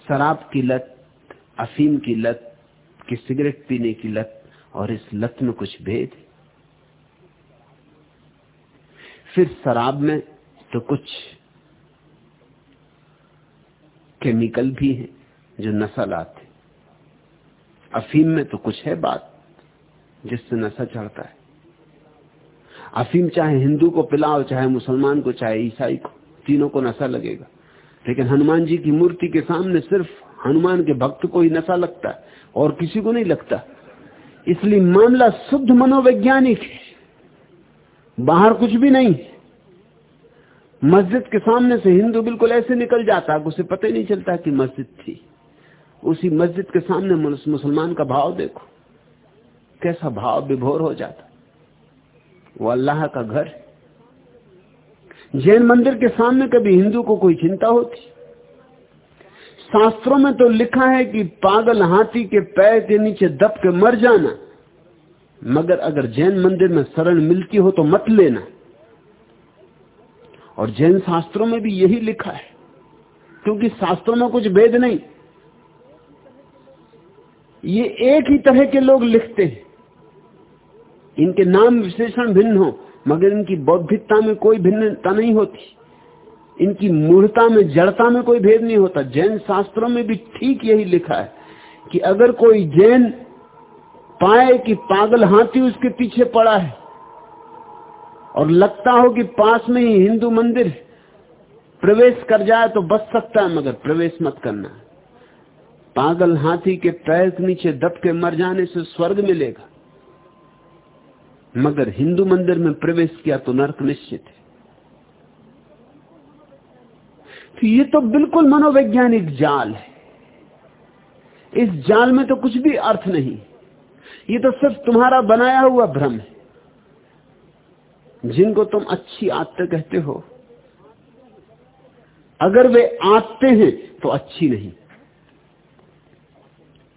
शराब की लत, अफीम की लत, कि सिगरेट पीने की लत, और इस लत में कुछ भेद? फिर शराब में तो कुछ केमिकल भी है जो नशा लाते अफीम में तो कुछ है बात। जिससे नशा चढ़ता है। अफीम चाहे हिंदू को पिलाओ, चाहे मुसलमान को, चाहे ईसाई को, तीनों को नशा लगेगा। लेकिन हनुमान जी की मूर्ति के सामने सिर्फ़ हनुमान के भक्त को ही नशा लगता है, और किसी को नहीं लगता। इसलिए मामला शुद्ध मनोवैज्ञानिक है। बाहर कुछ भी नहीं मस्जिद के सामने से हिंदू बिल्कुल ऐसे निकल जाता उसे पता ही नहीं चलता कि मस्जिद थी। उसी मस्जिद के सामने मुसलमान का भाव देखो। कैसा भाव विभोर हो जाता। वो अल्लाह का घर। जैन मंदिर के सामने कभी हिंदू को कोई चिंता होती? शास्त्रों में तो लिखा है कि पागल हाथी के पैर के नीचे दब के मर जाना, मगर अगर जैन मंदिर में शरण मिलती हो तो मत लेना। और जैन शास्त्रों में भी यही लिखा है, क्योंकि शास्त्रों में कुछ भेद नहीं। ये एक ही तरह के लोग लिखते हैं। इनके नाम विशेषण भिन्न हो, मगर इनकी बौद्धिकता में कोई भिन्नता नहीं होती। इनकी मूर्ता में, जड़ता में कोई भेद नहीं होता। जैन शास्त्रों में भी ठीक यही लिखा है कि अगर कोई जैन पाए कि पागल हाथी उसके पीछे पड़ा है, और लगता हो कि पास में ही हिंदू मंदिर प्रवेश कर जाए तो बच सकता है, मगर प्रवेश मत करना। पागल हाथी के पैर नीचे दब के मर जाने से स्वर्ग मिलेगा। मगर हिंदू मंदिर में प्रवेश किया तो नरक निश्चित है। तो ये तो बिल्कुल मनोवैज्ञानिक जाल है। इस जाल में तो कुछ भी अर्थ नहीं। ये तो सिर्फ़ तुम्हारा बनाया हुआ भ्रम है। जिनको तुम अच्छी आदतें कहते हो। अगर वे आते हैं तो अच्छी नहीं।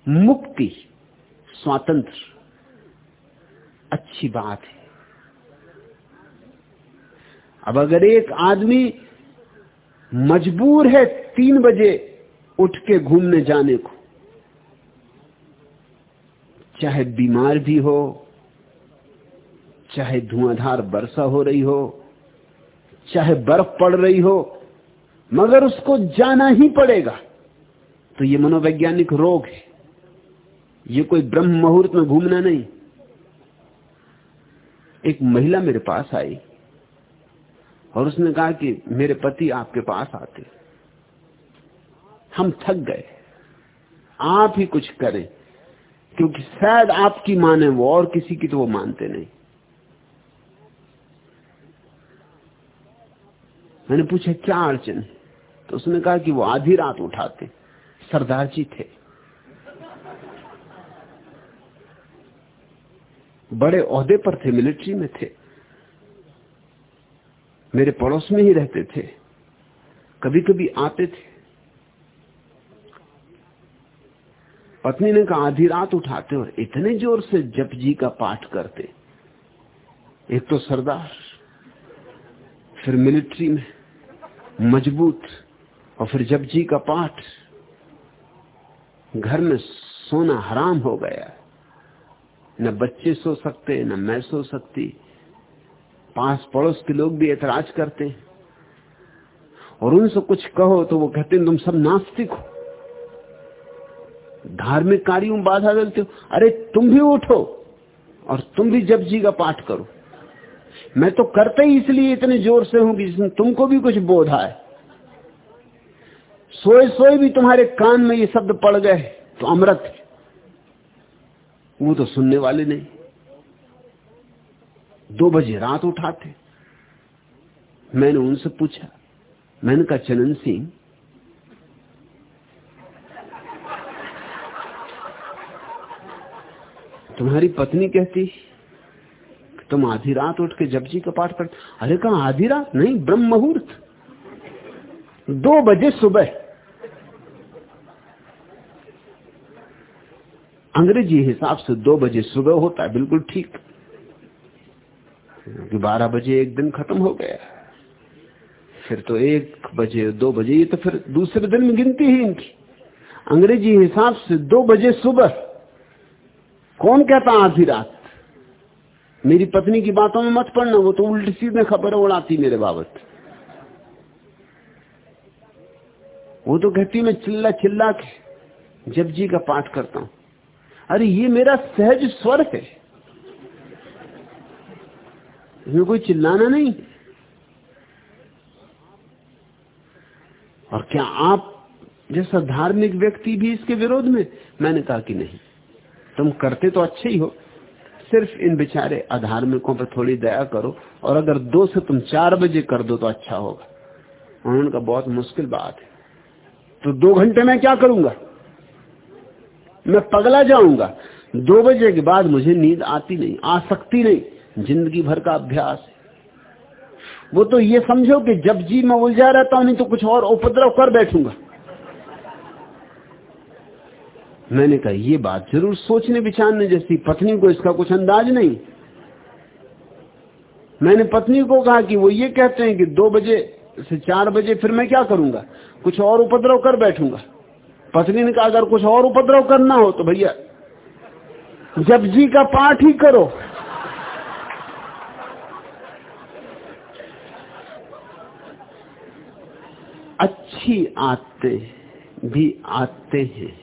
मुक्ति, स्वातंत्र। अच्छी बात है। अब अगर एक आदमी मजबूर है तीन बजे उठ के घूमने जाने को, चाहे बीमार भी हो, चाहे धुआंधार वर्षा हो रही हो, चाहे बर्फ़ पड़ रही हो, मगर उसको जाना ही पड़ेगा तो ये मनोवैज्ञानिक रोग है। ये कोई ब्रह्म मुहूर्त में घूमना नहीं। एक महिला मेरे पास आई और उसने कहा कि मेरे पति आपके पास आते। हम थक गए। आप ही कुछ करें, क्योंकि शायद आपकी माने वो और किसी की तो वो मानते नहीं। मैंने पूछा, क्या अर्चन? तो उसने कहा कि वो आधी रात उठाते। सरदार जी थे। बड़े औहदे पर थे, मिलिट्री में थे। मेरे पड़ोस में ही रहते थे। कभी कभी आते थे। पत्नी ने कहा, आधी रात उठाते और इतने ज़ोर से जप जी का पाठ करते। एक तो सरदार, फिर मिलिट्री में मज़बूत, और फिर जप जी का पाठ। घर में सोना हराम हो गया न बच्चे सो सकते, न मैं सो सकती। पास पड़ोस के लोग भी ऐतराज करते और उनसे कुछ कहो तो वो कहते हैं, तुम सब नास्तिक हो। धार्मिक कार्यों बाधा देते हो। अरे, तुम भी उठो और तुम भी जप जी का पाठ करो। मैं तो करते ही इसलिए इतने ज़ोर से हूँ कि तुमको भी कुछ बोध आए। सोए सोए भी तुम्हारे कान में ये शब्द पड़ गए तो अमृत वो तो सुनने वाले नहीं। दो बजे रात उठाते मैंने उनसे पूछा, मैंने कहा चलन सिंह, तुम्हारी पत्नी कहती तुम आधी रात उठ के जपजी का पाठ करते अरे कहा, आधी रात? नहीं, ब्रह्म मुहूर्त। दो बजे सुबह। अंग्रेज़ी हिसाब से दो बजे सुबह होता है, बिल्कुल ठीक। कि बारह बजे एक दिन खत्म हो गया। फिर तो एक बजे, दो बजे, ये तो फिर दूसरे दिन में गिनती ही इनकी। अंग्रेज़ी हिसाब से दो बजे सुबह। कौन कहता आधी रात? मेरी पत्नी की बातों में मत पड़ना, वो तो उल्टी सीधे खबर उड़ाती मेरे बाबत। वो तो कहती मैं चिल्ला चिल्ला के जब जी का पाठ करता हूँ। अरे ये मेरा सहज स्वर है। इसमें कोई चिल्लाना नहीं। और क्या आप जैसा धार्मिक व्यक्ति भी इसके विरोध में? मैंने कहा कि नहीं। तुम करते तो अच्छे ही हो। सिर्फ़ इन बेचारे अधार्मिकों पर थोड़ी दया करो। और अगर दो से तुम चार बजे कर दो तो अच्छा होगा। उन्होंने कहा बहुत मुश्किल बात है। तो दो घंटे में क्या करूँगा? मैं पगला जाऊँगा। दो बजे के बाद मुझे नींद आती नहीं, आ सकती नहीं। ज़िंदगी भर का अभ्यास है। वो तो ये समझो कि जब जी मैं उलझा रहता हूँ, नहीं तो कुछ और उपद्रव कर बैठूँगा। मैंने कहा, ये बात ज़रूर सोचने विचारने जैसी। पत्नी को इसका कुछ अंदाज नहीं। मैंने पत्नी को कहा कि वो ये कहते हैं कि दो बजे से चार बजे फिर मैं क्या करूँगा? कुछ और उपद्रव कर बैठूँगा। पत्नी ने कहा, अगर कुछ और उपद्रव करना हो तो भैया, जब जी का पाठ ही करो। अच्छी आते भी आते हैं,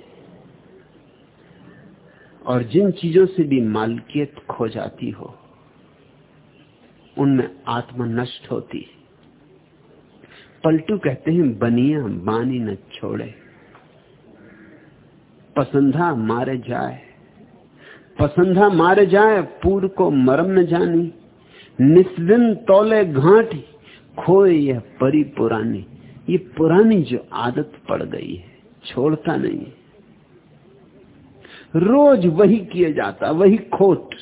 और जिन चीज़ों से भी मालकियत खो जाती हो, उनमें आत्मा नष्ट होती पलटू कहते हैं, बनिया बानी न छोड़े। पसंदा मारे जाए। पसंदा मारे जाए, पूर को मरम न जानी। निस्दिन तौले घाटी, खोए यह परी पुरानी। ये पुरानी जो आदत पड़ गई है, छोड़ता नहीं रोज वही किया जाता, वही खोट।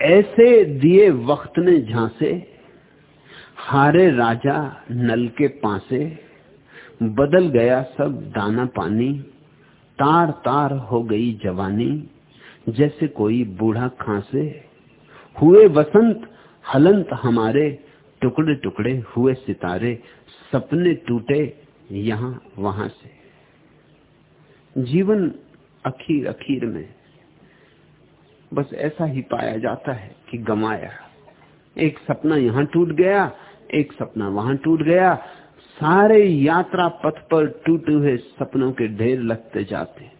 ऐसे दिए वक्त ने झांसे हारे राजा नल के पासे, बदल गया सब दाना पानी तार तार हो गई जवानी, जैसे कोई बूढ़ा खांसे। हुए वसंत, हलंत हमारे टुकड़े टुकड़े हुए सितारे, सपने टूटे यहाँ वहाँ से। जीवन अखीर अखीर में, बस ऐसा ही पाया जाता है कि गमाया एक सपना यहाँ टूट गया एक सपना वहाँ टूट गया। सारे यात्रा पथ पर टूटे हुए सपनों के ढेर लगते जाते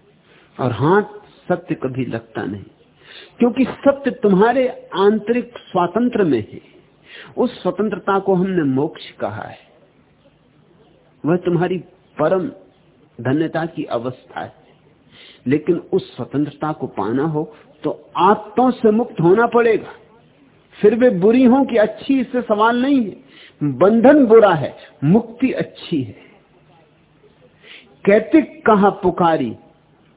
और हाथ सत्य कभी लगता नहीं। क्योंकि सत्य तुम्हारे आंतरिक स्वातंत्र में है। उस स्वतंत्रता को हमने मोक्ष कहा है। वह तुम्हारी परम धन्यता की अवस्था है। लेकिन उस स्वतंत्रता को पाना हो तो आत्तों से मुक्त होना पड़ेगा। फिर वे बुरी हो कि अच्छी इससे सवाल नहीं है। बंधन बुरा है, मुक्ति अच्छी है। कहते कहा पुकारी,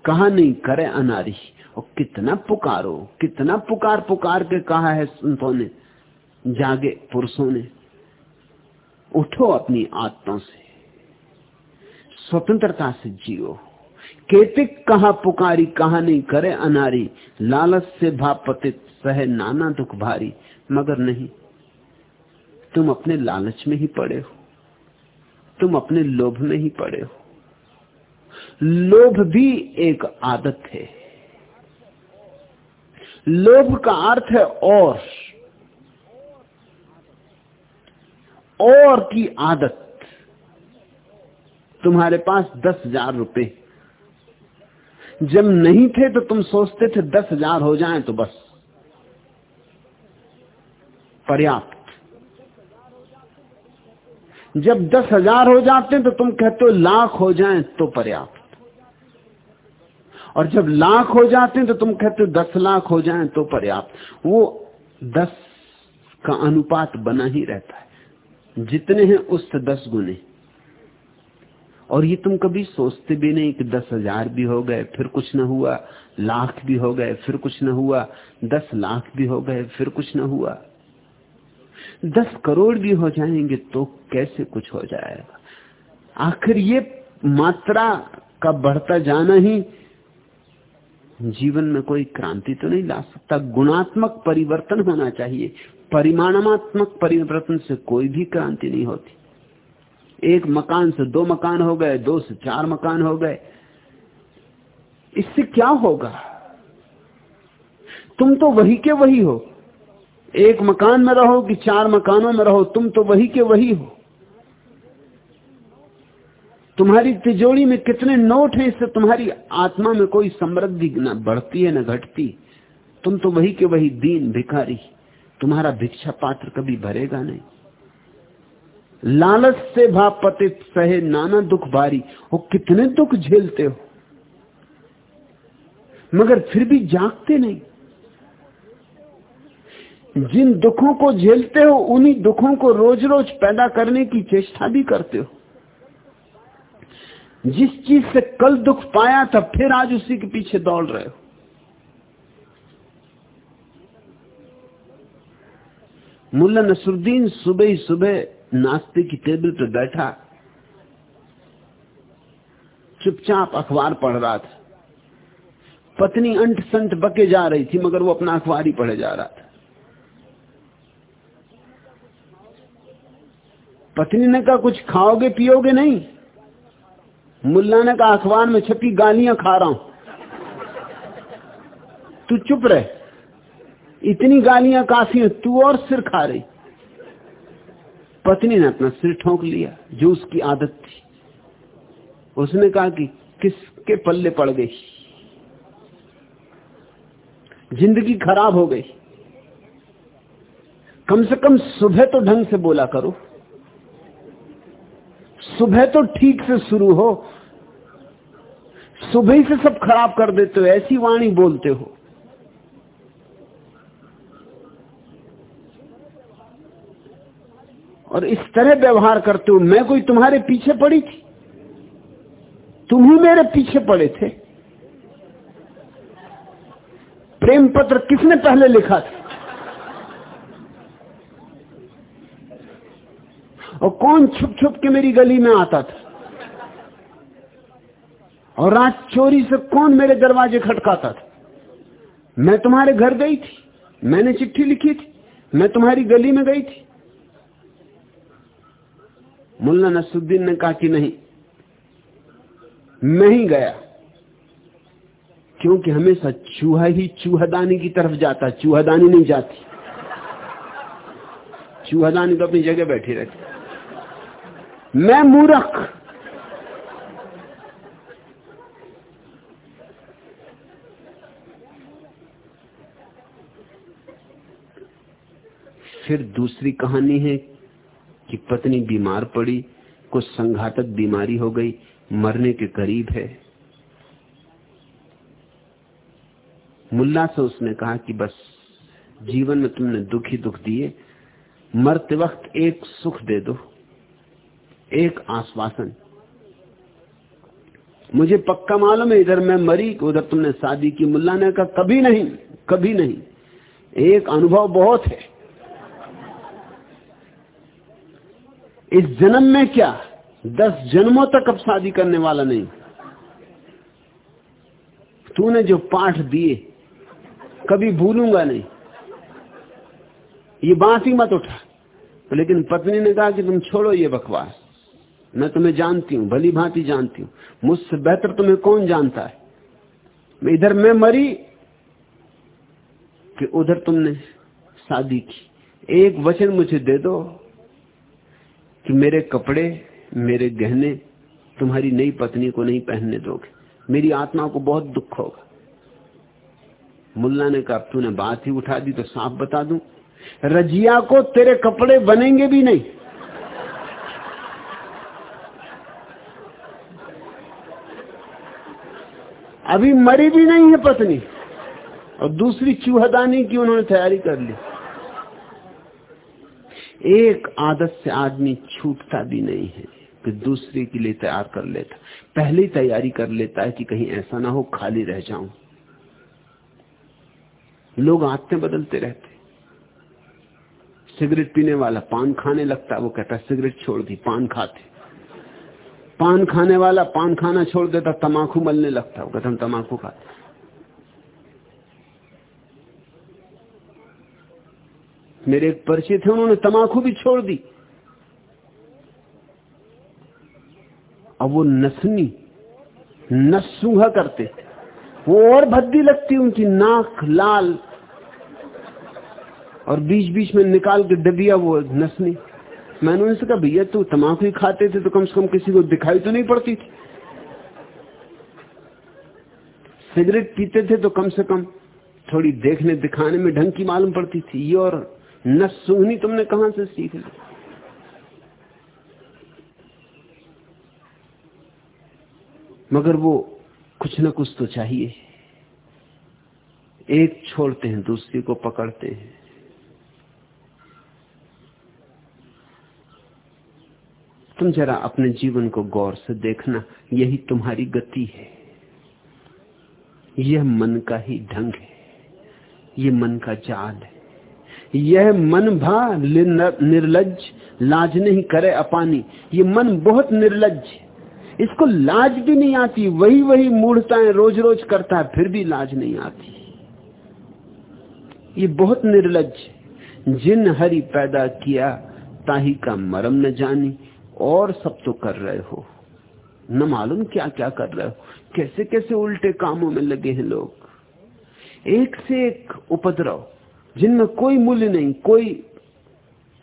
कहा नहीं, करे अनारी। और कितना पुकारो, कितना पुकार पुकार के कहा है संतों ने जागे पुरुषों ने। उठो अपनी आत्मा से, स्वतंत्रता से जियो। केतिक कहा पुकारी, कहा नहीं, करे अनारी। लालच से भापतित, सहे नाना दुख भारी, मगर नहीं। तुम अपने लालच में ही पड़े हो। तुम अपने लोभ में ही पड़े हो। लोभ भी एक आदत है। लोभ का अर्थ है और। और की आदत। तुम्हारे पास दस हज़ार रुपये जब नहीं थे तो तुम सोचते थे दस हज़ार हो जाए तो बस। पर्याप्त। जब दस हज़ार हो जाते हैं तो तुम कहते हो लाख हो जाए तो पर्याप्त। और जब लाख हो जाते हैं तो तुम कहते हो दस लाख हो जाएँ तो पर्याप्त। वो दस का अनुपात बना ही रहता है। जितने हैं उससे दस गुने। और ये तुम कभी सोचते भी नहीं कि दस हज़ार भी हो गए, फिर कुछ ना हुआ, लाख भी हो गए, फिर कुछ ना हुआ, दस लाख भी हो गए, फिर कुछ ना हुआ। दस करोड़ भी हो जाएँगे तो कैसे कुछ हो जाएगा? आखिर ये मात्रा का बढ़ता जाना ही जीवन में कोई क्रांति तो नहीं ला सकता। गुणात्मक परिवर्तन होना चाहिए। परिमाणात्मक परिवर्तन से कोई भी क्रांति नहीं होती। एक मकान से दो मकान हो गए, दो से चार मकान हो गए। इससे क्या होगा? तुम तो वही के वही हो। एक मकान में रहो कि चार मकानों में रहो, तुम तो वही के वही हो। तुम्हारी तिजोरी में कितने नोट हैं, इससे तुम्हारी आत्मा में कोई समृद्धि न बढ़ती है, न घटती। तुम तो वही के वही दीन भिखारी, तुम्हारा भिक्षा पात्र कभी भरेगा नहीं। लालच से भाव पतित सहे नाना दुख भारी वो कितने दुख झेलते हो। मगर फिर भी जागते नहीं। जिन दुखों को झेलते हो, उन्हीं दुखों को रोज रोज पैदा करने की चेष्टा भी करते हो। जिस चीज़ से कल दुख पाया था, फिर आज उसी के पीछे दौड़ रहे हो। मुल्ला नसरुद्दीन सुबह ही सुबह नाश्ते की टेबल पर बैठा, चुपचाप अखबार पढ़ रहा था। पत्नी अंट संट बके जा रही थी, मगर वो अपना अखबार ही पढ़े जा रहा था। पत्नी ने कहा, कुछ खाओगे, पियोगे नहीं? मुल्ला ने कहा, अखबार में छपी गालियाँ खा रहा हूँ। तू चुप रहे। इतनी गालियाँ काफ़ी है, तू और सिर खा रही। पत्नी ने अपना सिर ठोंक लिया, जो उसकी आदत थी। उसने कहा कि किसके पल्ले पड़ गई? ज़िंदगी खराब हो गई। कम से कम सुबह तो ढंग से बोला करो। सुबह तो ठीक से शुरू हो, सुबह से सब खराब कर देते हो, ऐसी वाणी बोलते हो। और इस तरह व्यवहार करते हो, मैं कोई तुम्हारे पीछे पड़ी थी? तुम ही मेरे पीछे पड़े थे। प्रेम पत्र किसने पहले लिखा था? और कौन छुप छुप के मेरी गली में आता था? और रात चोरी से कौन मेरे दरवाजे खटकाता था? मैं तुम्हारे घर गई थी, मैंने चिट्ठी लिखी थी, मैं तुम्हारी गली में गई थी। मुल्ला नसुद्दीन ने कहा कि नहीं, मैं ही गया, क्योंकि हमेशा चूहा ही चूहादानी की तरफ़ जाता, चूहादानी नहीं जाती। चूहादानी तो अपनी जगह बैठी रहती। मैं मूर्ख। फिर दूसरी कहानी है कि पत्नी बीमार पड़ी, कुछ संघातक बीमारी हो गई, मरने के करीब है। मुल्ला से उसने कहा कि बस, जीवन में तुमने दुख दुख दिए, मरते वक्त एक सुख दे दो। एक आश्वासन। मुझे पक्का मालूम है, इधर मैं मरी, उधर तुमने शादी की, मुल्ला ने कहा, कभी नहीं कभी नहीं। एक अनुभव बहुत है। इस जन्म में क्या दस जन्मों तक अब शादी करने वाला नहीं? तूने जो पाठ दिए, कभी भूलूँगा नहीं। ये बात ही मत उठा। लेकिन पत्नी ने कहा कि तुम छोड़ो ये बकवास। मैं तुम्हें जानती हूँ, भली भांति जानती हूँ। मुझसे बेहतर तुम्हें कौन जानता है? मैं इधर मैं मरी कि उधर तुमने शादी की। एक वचन मुझे दे दो कि मेरे कपड़े, मेरे गहने तुम्हारी नई पत्नी को नहीं पहनने दोगे। मेरी आत्मा को बहुत दुख होगा। मुल्ला ने कहा तूने बात ही उठा दी तो साफ़ बता दूँ। रजिया को तेरे कपड़े बनेंगे भी नहीं। अभी मरी भी नहीं है पत्नी। और दूसरी चूहदानी की उन्होंने तैयारी कर ली। एक आदत से आदमी छूटता भी नहीं है कि दूसरे के लिए तैयार कर लेता। पहले ही तैयारी कर लेता है कि कहीं ऐसा ना हो, खाली रह जाऊँ। लोग आते बदलते रहते। सिगरेट पीने वाला पान खाने लगता, वो कहता, सिगरेट छोड़ दी, पान खाते। पान खाने वाला पान खाना छोड़ देता, तमाकू मलने लगता कहता, हम तमाकू खाते मेरे एक परिचय थे उन्होंने तमाकू भी छोड़ दी। अब वो नसनी, नसूहा करते वो और भद्दी लगती उनकी, नाक लाल। और बीच बीच में निकाल के डबिया वो नसनी। मैंने उनसे कहा, भैया, तू तमाकू ही खाते थे तो कम से कम किसी को दिखाई तो नहीं पड़ती थी। सिगरेट पीते थे तो कम से कम थोड़ी देखने दिखाने में ढंग की मालूम पड़ती थी। ये और न सूंघनी तुमने कहा से सीख ली? मगर वो कुछ ना कुछ तो चाहिए। एक छोड़ते हैं, दूसरी को पकड़ते हैं। तुम जरा अपने जीवन को गौर से देखना, यही तुम्हारी गति है। यह मन का ही ढंग है, ये मन का जाल है। यह मन भा निर्लज, लाज नहीं करे अपानी, ये मन बहुत निर्लज इसको लाज भी नहीं आती, वही वही मूढ़ताएँ रोज रोज करता है, फिर भी लाज नहीं आती। ये बहुत निर्लज जिन हरि पैदा किया, ताही का मरम न जानी और सब तो कर रहे हो। न मालूम क्या क्या कर रहे हो। कैसे कैसे उल्टे कामों में लगे हैं लोग। एक से एक उपद्रव, जिनमें कोई मूल्य नहीं, कोई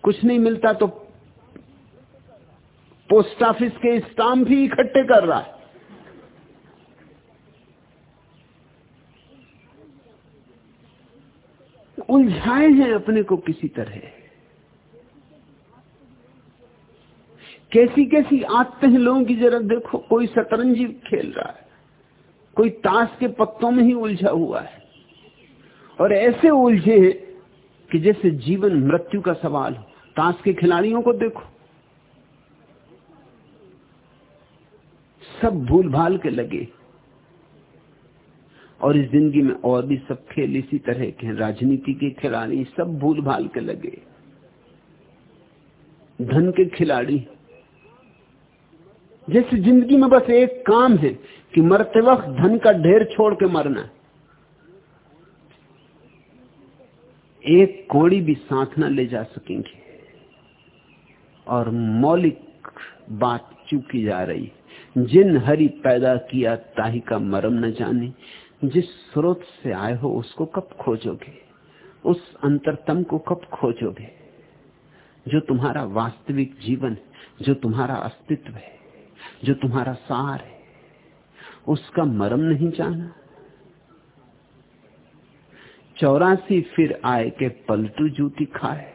कुछ नहीं मिलता तो पोस्ट ऑफ़िस के स्टाम्प भी इकट्ठे कर रहा है। उलझाए हैं अपने को किसी तरह। कैसी कैसी आते हैं लोगों की? जरा देखो, कोई शतरंजी खेल रहा है, कोई ताश के पत्तों में ही उलझा हुआ है। और ऐसे उलझे हैं कि जैसे जीवन मृत्यु का सवाल हो। ताश के खिलाड़ियों को देखो। सब भूल भाल के लगे। और इस ज़िंदगी में और भी सब खेल इसी तरह के हैं। राजनीति के खिलाड़ी सब भूल भाल के लगे। धन के खिलाड़ी जैसे ज़िंदगी में बस एक काम है कि मरते वक्त धन का ढेर छोड़ के मरना एक कोड़ी भी साथ न ले जा सकेंगे। और मौलिक बात चूकी जा रही जिन हरि पैदा किया ताही का मरम न जाने। जिस स्रोत से आए हो उसको कब खोजोगे? उस अंतरतम को कब खोजोगे? जो तुम्हारा वास्तविक जीवन जो तुम्हारा अस्तित्व है। जो तुम्हारा सार है, उसका मरम नहीं जाना। चौरासी फिर आए के पलटू जूती खाए।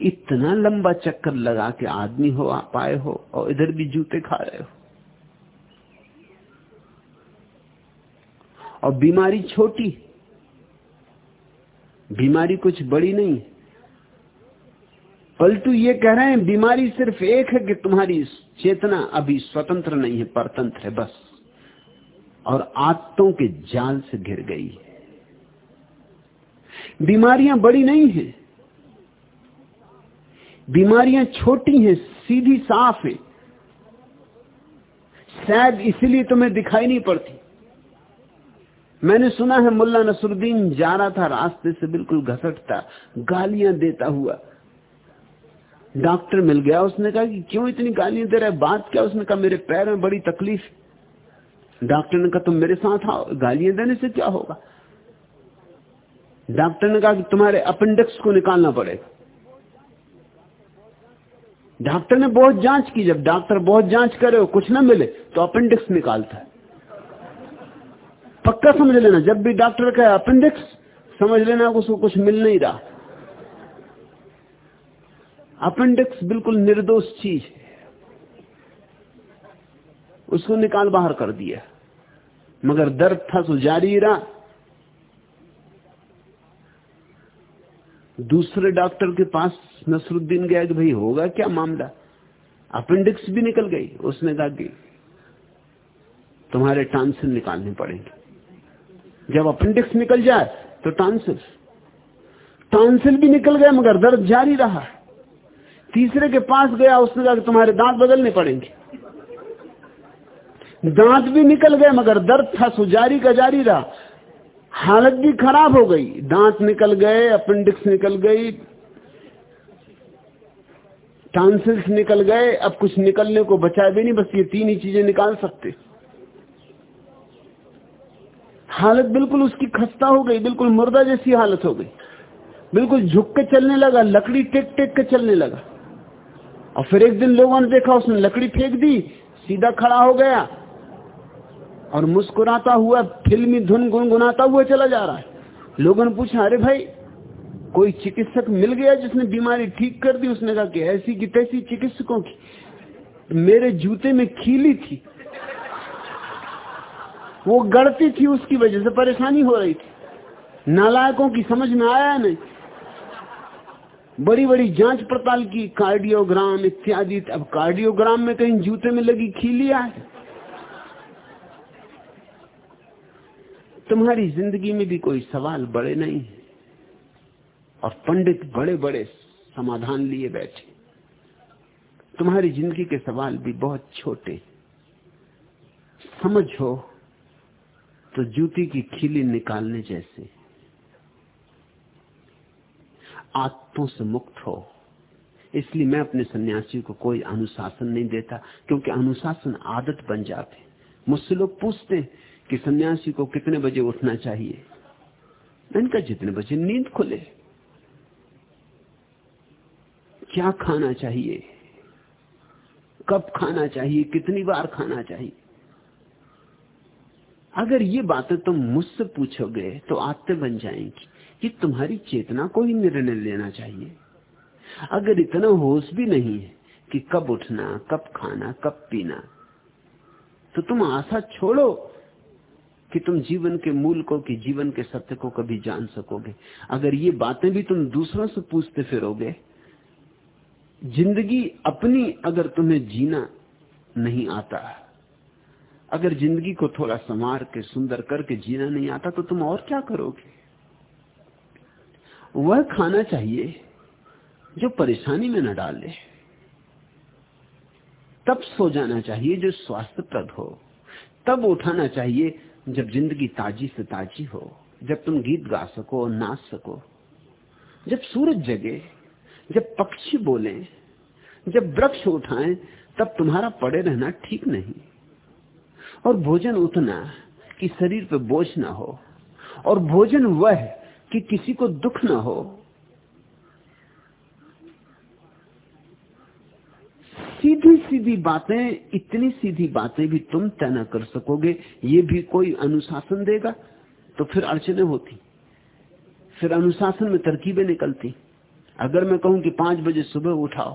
इतना लंबा चक्कर लगा के आदमी हो आ पाए हो और इधर भी जूते खा रहे हो। और बीमारी छोटी बीमारी कुछ बड़ी नहीं पलटू ये कह रहे हैं, बीमारी सिर्फ़ एक है कि तुम्हारी चेतना अभी स्वतंत्र नहीं है, परतंत्र है बस। और आत्तों के जाल से घिर गई है। बीमारियाँ बड़ी नहीं है। बीमारियाँ छोटी हैं, सीधी साफ़ है। शायद इसलिए तुम्हें दिखाई नहीं पड़ती। मैंने सुना है, मुल्ला नसरुद्दीन जा रहा था, रास्ते से बिल्कुल घसटता, गालियाँ देता हुआ। डॉक्टर मिल गया। उसने कहा कि क्यों इतनी गालियाँ दे रहा है? बात क्या? उसने कहा, मेरे पैर में बड़ी तकलीफ़। डॉक्टर ने कहा, तुम मेरे साथ आओ। गालियाँ देने से क्या होगा? डॉक्टर ने कहा कि तुम्हारे अपेंडिक्स को निकालना पड़ेगा। डॉक्टर ने बहुत जाँच की। जब डॉक्टर बहुत जाँच करे और कुछ ना मिले तो अपेंडिक्स निकालता है। पक्का समझ लेना, जब भी डॉक्टर कहे अपेंडिक्स, समझ लेना उसको कुछ मिल नहीं रहा। अपेंडिक्स बिल्कुल निर्दोष चीज़ है। उसको निकाल बाहर कर दिया। मगर दर्द था, सो जारी रहा। दूसरे डॉक्टर के पास नसरुद्दीन गया कि भाई, होगा क्या मामला? अपेंडिक्स भी निकल गई। उसने कहा कि तुम्हारे टांसिल निकालने पड़ेंगे। जब अपेंडिक्स निकल जाए तो टांसिल। टांसिल भी निकल गए मगर दर्द जारी रहा। तीसरे के पास गया, उसने कहा तुम्हारे दांत बदलने पड़ेंगे। दांत भी निकल गए, मगर दर्द था सो जारी का जारी रहा। हालत भी खराब हो गई। दांत निकल गए अपेंडिक्स निकल गई टांसिल्स निकल गए। अब कुछ निकलने को बचा भी नहीं, बस ये तीन ही चीज़ें निकाल सकते। हालत बिल्कुल उसकी खस्ता हो गई, बिल्कुल मुर्दा जैसी हालत हो गई। बिल्कुल झुक के चलने लगा, लकड़ी टेक टेक के चलने लगा। और फिर एक दिन लोगों ने देखा, उसने लकड़ी फेंक दी, सीधा खड़ा हो गया और मुस्कुराता हुआ, फिल्मी धुन गुनगुनाता हुआ चला जा रहा है। लोगों ने पूछा, अरे भाई, कोई चिकित्सक मिल गया जिसने बीमारी ठीक कर दी? उसने कहा कि ऐसी की तैसी चिकित्सकों की। मेरे जूते में खीली थी। वो गड़ती थी, उसकी वजह से परेशानी हो रही थी। नालायकों की समझ में आया नहीं। बड़ी बड़ी जाँच पड़ताल की, कार्डियोग्राम इत्यादि। अब कार्डियोग्राम में कहीं जूते में लगी खीलिया है। तुम्हारी ज़िंदगी में भी कोई सवाल बड़े नहीं है। और पंडित बड़े बड़े समाधान लिए बैठे। तुम्हारी ज़िंदगी के सवाल भी बहुत छोटे। समझ हो तो जूती की खीली निकालने जैसे। आत्मों से मुक्त हो। इसलिए मैं अपने सन्यासी को कोई अनुशासन नहीं देता, क्योंकि अनुशासन आदत बन जाते मुझसे लोग पूछते कि सन्यासी को कितने बजे उठना चाहिए? मैंने जितने बजे नींद खुले। क्या खाना चाहिए? कब खाना चाहिए? कितनी बार खाना चाहिए? अगर ये बातें तुम मुझसे पूछोगे तो आते बन जाएँगी। कि तुम्हारी चेतना को ही निर्णय लेना चाहिए। अगर इतना होश भी नहीं है कि कब उठना, कब खाना, कब पीना तो तुम आशा छोड़ो कि तुम जीवन के मूल को कि जीवन के सत्य को कभी जान सकोगे। अगर ये बातें भी तुम दूसरों से पूछते फिरोगे, ज़िंदगी अपनी अगर तुम्हें जीना नहीं आता, अगर ज़िंदगी को थोड़ा संवार के, सुंदर करके जीना नहीं आता तो तुम और क्या करोगे? वह खाना चाहिए जो परेशानी में न डाले तब सो जाना चाहिए जो स्वास्थ्यप्रद हो। तब उठाना चाहिए जब ज़िंदगी ताजी से ताजी हो, जब तुम गीत गा सको, नाच सको। जब सूरज जगे, जब पक्षी बोले, जब वृक्ष उठाएँ, तब तुम्हारा पड़े रहना ठीक नहीं। और भोजन उतना कि शरीर पर बोझ ना हो। और भोजन वह कि किसी को दुख ना हो। सीधी सीधी बातें, इतनी सीधी बातें भी तुम तय न कर सकोगे, ये भी कोई अनुशासन देगा तो फिर अड़चने होती। फिर अनुशासन में तरकीबें निकलती। अगर मैं कहूँ कि पाँच बजे सुबह उठाओ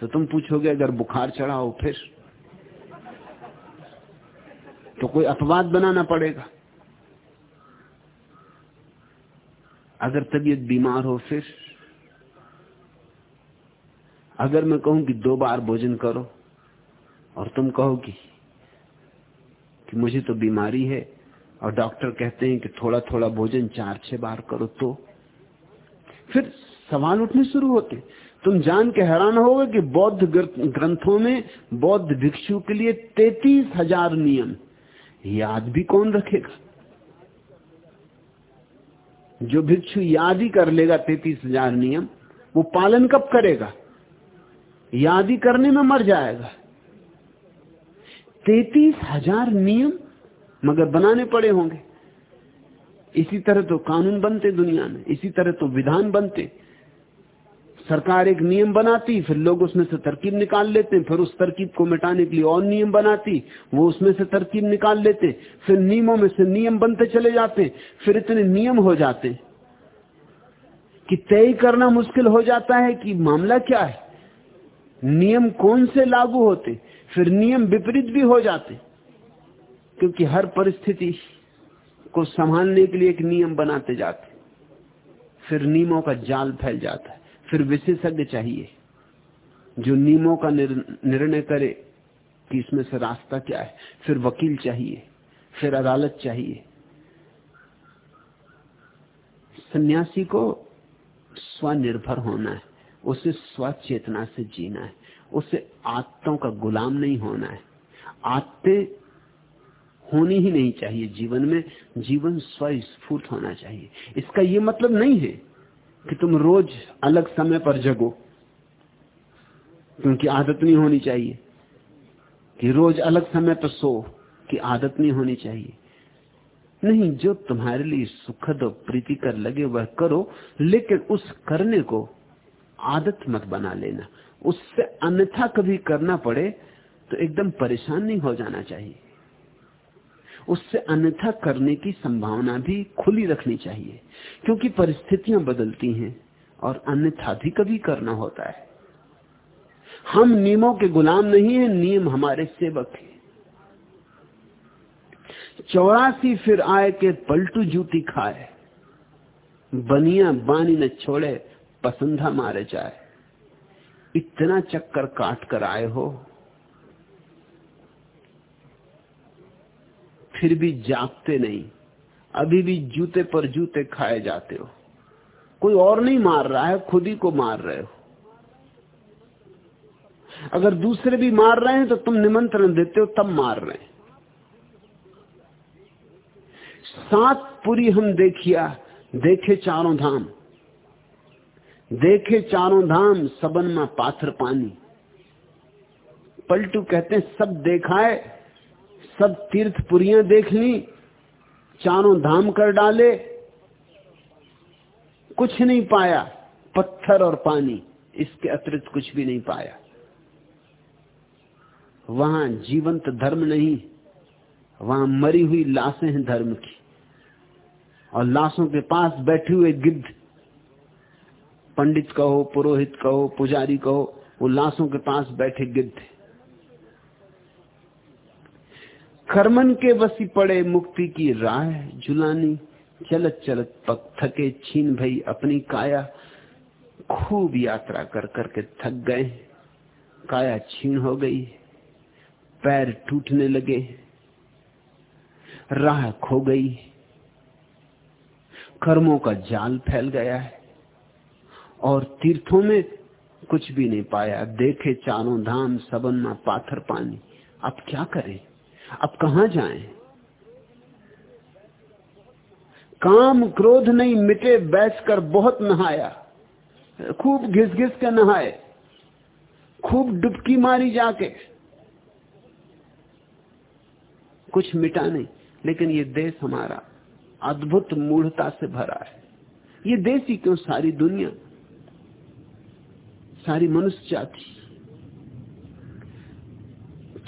तो तुम पूछोगे, अगर बुखार चढ़ा हो फिर? तो कोई अपवाद बनाना पड़ेगा। अगर तबीयत बीमार हो फिर, अगर मैं कहूँ कि दो बार भोजन करो, और तुम कहो कि कि मुझे तो बीमारी है, और डॉक्टर कहते हैं कि थोड़ा थोड़ा भोजन चार छह बार करो तो। फिर सवाल उठने शुरू होते तुम जान के हैरान होगे कि बौद्ध ग्रंथों में बौद्ध भिक्षु के लिए तैतीस हज़ार नियम। याद भी कौन रखेगा? जो भिक्षु याद ही कर लेगा तैतीस हज़ार नियम, वो पालन कब करेगा? याद ही करने में मर जाएगा। तैतीस हज़ार नियम मगर बनाने पड़े होंगे। इसी तरह तो कानून बनते दुनिया में, इसी तरह तो विधान बनते। सरकार एक नियम बनाती, फिर लोग उसमें से तरकीब निकाल लेते, फिर उस तरकीब को मिटाने के लिए और नियम बनाती, वो उसमें से तरकीब निकाल लेते, फिर नियमों में से नियम बनते चले जाते, फिर इतने नियम हो जाते कि तय करना मुश्किल हो जाता है कि मामला क्या है। नियम कौन से लागू होते, फिर नियम विपरीत भी हो जाते, क्योंकि हर परिस्थिति को संभालने के लिए एक नियम बनाते जाते, फिर नियमों का जाल फैल जाता है। फिर विशेषज्ञ चाहिए, जो नियमों का निर्णय करे कि इसमें से रास्ता क्या है। फिर वकील चाहिए, फिर अदालत चाहिए। सन्यासी को स्वनिर्भर होना है, उसे स्वचेतना से जीना है, उसे आत्तों का गुलाम नहीं होना है। आत्ते होनी ही नहीं चाहिए जीवन में, जीवन स्वस्फूर्त होना चाहिए। इसका यह मतलब नहीं है कि तुम रोज अलग समय पर जगो, क्योंकि आदत नहीं होनी चाहिए कि रोज अलग समय पर सो, कि आदत नहीं होनी चाहिए। नहीं, जो तुम्हारे लिए सुखद और प्रीति कर लगे, वह करो, लेकिन उस करने को आदत मत बना लेना। उससे अन्यथा कभी करना पड़े तो एकदम परेशान नहीं हो जाना चाहिए। उससे अन्यथा करने की संभावना भी खुली रखनी चाहिए, क्योंकि परिस्थितियाँ बदलती हैं और अन्यथा भी कभी करना होता है। हम नियमों के गुलाम नहीं है, नियम हमारे सेवक हैं। चौरासी फिर आए के पलटू जूती खाए, बनिया बानी न छोड़े पसंदा मारे जाए। इतना चक्कर काट कर आए हो फिर भी जागते नहीं। अभी भी जूते पर जूते खाए जाते हो। कोई और नहीं मार रहा है, खुद ही को मार रहे हो। अगर दूसरे भी मार रहे हैं तो तुम निमंत्रण देते हो, तब मार रहे हैं। सात पुरी हम देखिया, देखे चारों धाम। देखे चारों धाम, सबन में पाथर पानी। पलटू कहते हैं, सब देखा है सब तीर्थ पुरियाँ देख ली, चारों धाम कर डाले, कुछ नहीं पाया, पत्थर और पानी, इसके अतिरिक्त कुछ भी नहीं पाया। वहाँ जीवंत धर्म नहीं, वहाँ मरी हुई लाशें हैं धर्म की, और लाशों के पास बैठे हुए गिद्ध, पंडित कहो, पुरोहित कहो, पुजारी कहो, वो लाशों के पास बैठे गिद्ध कर्मन के बसी पड़े मुक्ति की राह जुलानी। चलत चलत पक थके छीन भई अपनी काया। खूब यात्रा कर करके थक गए। काया छीन हो गई। पैर टूटने लगे। राह खो गई। कर्मों का जाल फैल गया है। और तीर्थों में कुछ भी नहीं पाया। देखे चारों धाम सबन में पाथर पानी। अब क्या करें? अब कहा जाएँ? काम क्रोध नहीं, मिटे बैठ कर बहुत नहाया। खूब घिस घिस के नहाए। खूब डुबकी मारी जाके। कुछ मिटा नहीं, लेकिन ये देश हमारा अद्भुत मूढ़ता से भरा है। ये देश ही क्यों? सारी दुनिया, सारी मनुष्य जाति।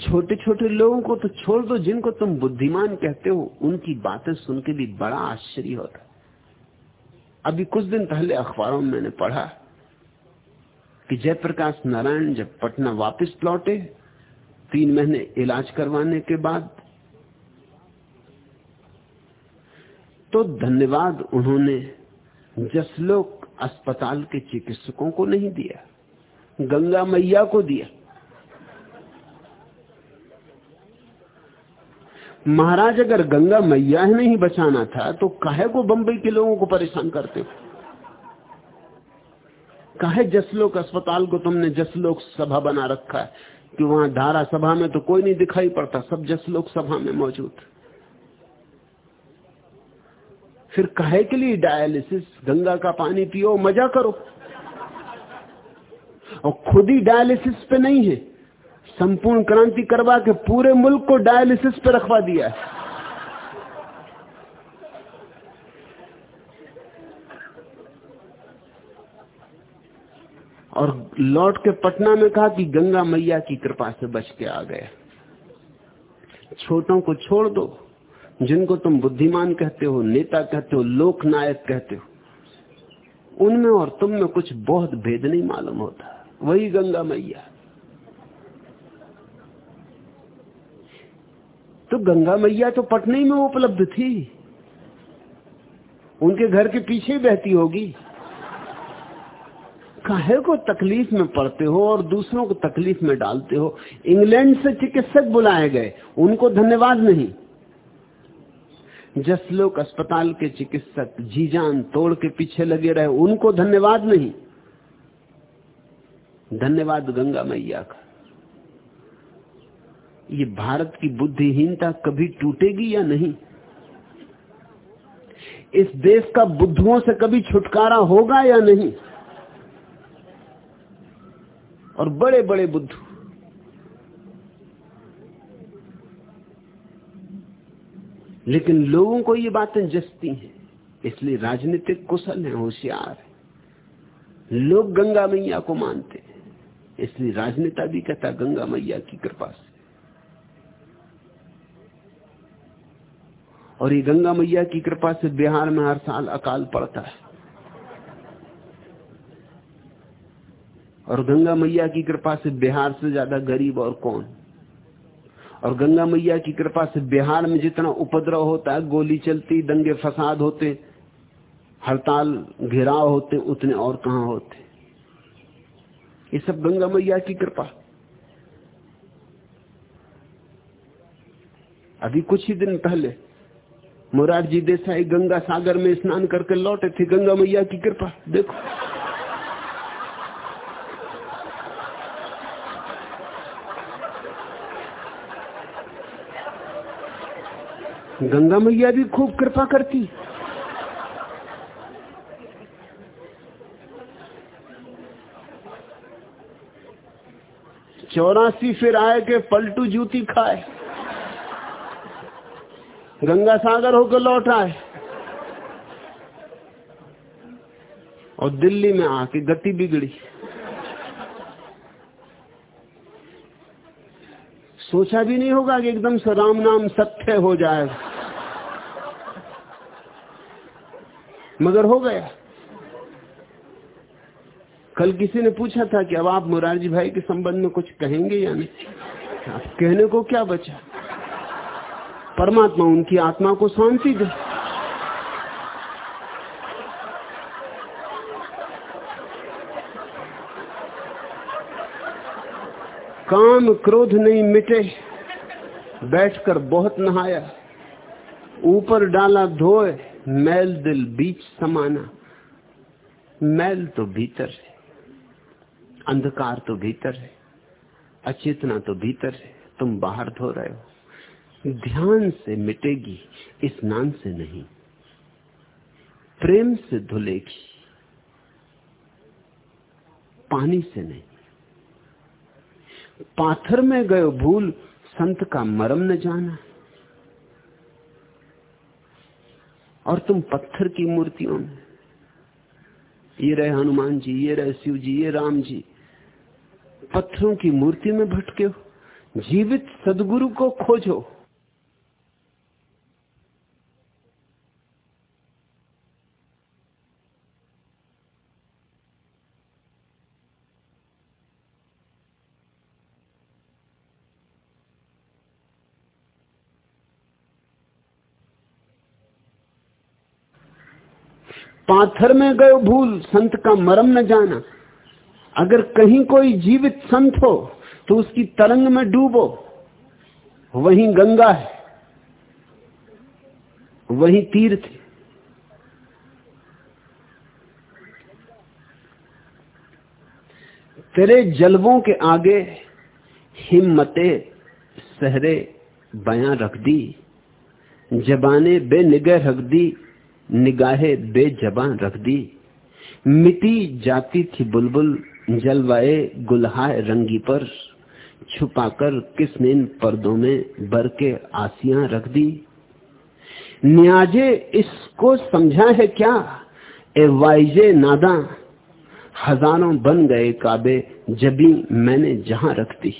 छोटे छोटे लोगों को तो छोड़ दो, जिनको तुम बुद्धिमान कहते हो, उनकी बातें सुन के भी बड़ा आश्चर्य होता अभी कुछ दिन पहले अखबारों में मैंने पढ़ा कि जयप्रकाश नारायण जब पटना वापस लौटे, तीन महीने इलाज करवाने के बाद तो धन्यवाद उन्होंने जसलोक अस्पताल के चिकित्सकों को नहीं दिया, गंगा मैया को दिया। महाराज, अगर गंगा मैया ही नहीं बचाना था तो काहे को बंबई के लोगों को परेशान करते काहे जसलोक अस्पताल को तुमने जसलोक सभा बना रखा है? कि वहाँ धारा सभा में तो कोई नहीं दिखाई पड़ता, सब जसलोक सभा में मौजूद। फिर काहे के लिए डायलिसिस गंगा का पानी पियो, मज़ा करो। और खुद ही डायलिसिस पे नहीं है। संपूर्ण क्रांति करवा के पूरे मुल्क को डायलिसिस पे रखवा दिया है। और लौट के पटना में कहा कि गंगा मैया की कृपा से बच के आ गए। छोटों को छोड़ दो, जिनको तुम बुद्धिमान कहते हो, नेता कहते हो, लोकनायक कहते हो, उनमें और तुम में कुछ बहुत भेद नहीं मालूम होता। वही गंगा मैया। तो गंगा मैया तो पटने में उपलब्ध थी। उनके घर के पीछे बहती होगी। काहे को तकलीफ़ में पड़ते हो और दूसरों को तकलीफ़ में डालते हो? इंग्लैंड से चिकित्सक बुलाए गए, उनको धन्यवाद नहीं। जसलोक अस्पताल के चिकित्सक जीजान तोड़ के पीछे लगे रहे, उनको धन्यवाद नहीं। धन्यवाद गंगा मैया का। ये भारत की बुद्धिहीनता कभी टूटेगी या नहीं? इस देश का बुद्धुओं से कभी छुटकारा होगा या नहीं? और बड़े बड़े बुद्ध। लेकिन लोगों को ये बातें जसती हैं, इसलिए राजनीतिक कुशल है, होशियार है। लोग गंगा मैया को मानते हैं, इसलिए राजनेता भी कहता गंगा मैया की कृपा से। और ये गंगा मैया की कृपा से बिहार में हर साल अकाल पड़ता है। और गंगा मैया की कृपा से बिहार से ज़्यादा गरीब और कौन? और गंगा मैया की कृपा से बिहार में जितना उपद्रव होता है, गोली चलती, दंगे फसाद होते, हड़ताल, घेराव होते, उतने और कहा होते? ये सब गंगा मैया की कृपा। अभी कुछ ही दिन पहले मुरारजी देसाई गंगा सागर में स्नान करके लौटे थे, गंगा मैया की कृपा। देखो। गंगा मैया भी खूब कृपा करती। चौरासी फिर आए के पलटू जूती खाए। गंगा सागर होकर लौट आए। और दिल्ली में आके गति बिगड़ी। सोचा भी नहीं होगा कि एकदम से राम नाम सत्य हो जाएगा। मगर हो गया। कल किसी ने पूछा था कि अब आप मुरारजी भाई के संबंध में कुछ कहेंगे या नहीं? आप कहने को क्या बचा? परमात्मा उनकी आत्मा को शांति दे। काम क्रोध नहीं मिटे, बैठकर बहुत नहाया, ऊपर डाला धोए, मैल दिल बीच समाना। मैल तो भीतर है, अंधकार तो भीतर है, अचेतना तो भीतर है, तुम बाहर धो रहे हो। ध्यान से मिटेगी स्नान से नहीं। प्रेम से धुलेगी, पानी से नहीं। पाथर में गए भूल, संत का मरम न जाना। और तुम पत्थर की मूर्तियों में। ये रहे हनुमान जी, ये रहे शिव जी, ये राम जी। पत्थरों की मूर्ति में भटके हो। जीवित सदगुरु को खोजो। पाथर में गए भूल, संत का मरम न जाना। अगर कहीं कोई जीवित संत हो तो उसकी तरंग में डूबो। वही गंगा है, वही तीर्थ तेरे जलवों के आगे हिम्मते सहरे बयां रख दी, जबाने बेनिगह रख दी निगाहे बेजबान रख दी। मिटी जाती थी बुलबुल, जलवाए गुलहाय रंगी पर। छुपाकर किसने इन पर्दों में बर के आसियाँ रख दी? न्याजे इसको समझा है क्या? ए वाइजे नादा। हज़ारों बन गए काबे जबी मैंने जहाँ रख दी।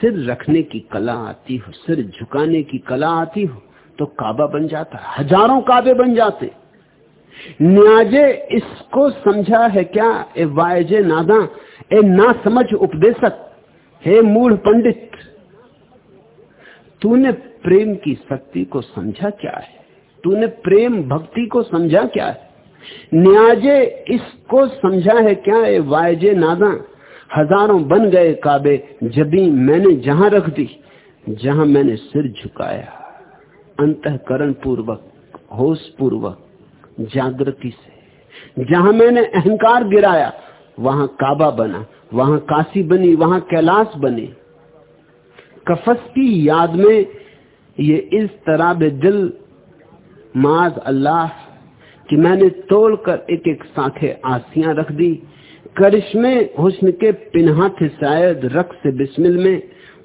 सिर रखने की कला आती हो, सिर झुकाने की कला आती हो। तो काबा बन जाता, हज़ारों काबे बन जाते। न्याजे इसको समझा है क्या? ए वायजे नादा, ए ना समझ उपदेशक, हे मूढ़ पंडित, तूने प्रेम की शक्ति को समझा क्या है? तूने प्रेम भक्ति को समझा क्या है? न्याजे इसको समझा है क्या? ए वायजे नादा, हज़ारों बन गए काबे, जबी मैंने जहाँ रख दी, जहाँ मैंने सिर झुकाया। अंतकरण पूर्वक होश पूर्वक जागृति से। जहाँ मैंने अहंकार गिराया, वहाँ काबा बना, वहाँ काशी बनी, वहाँ कैलाश बने। कफस की याद में ये इस तरह बे दिल, माज अल्लाह, कि मैंने तोड़कर एक एक साखे आसियाँ रख दी। करिश्मे हुस्न के पिन्हा थे शायद रक्स बिस्मिल में,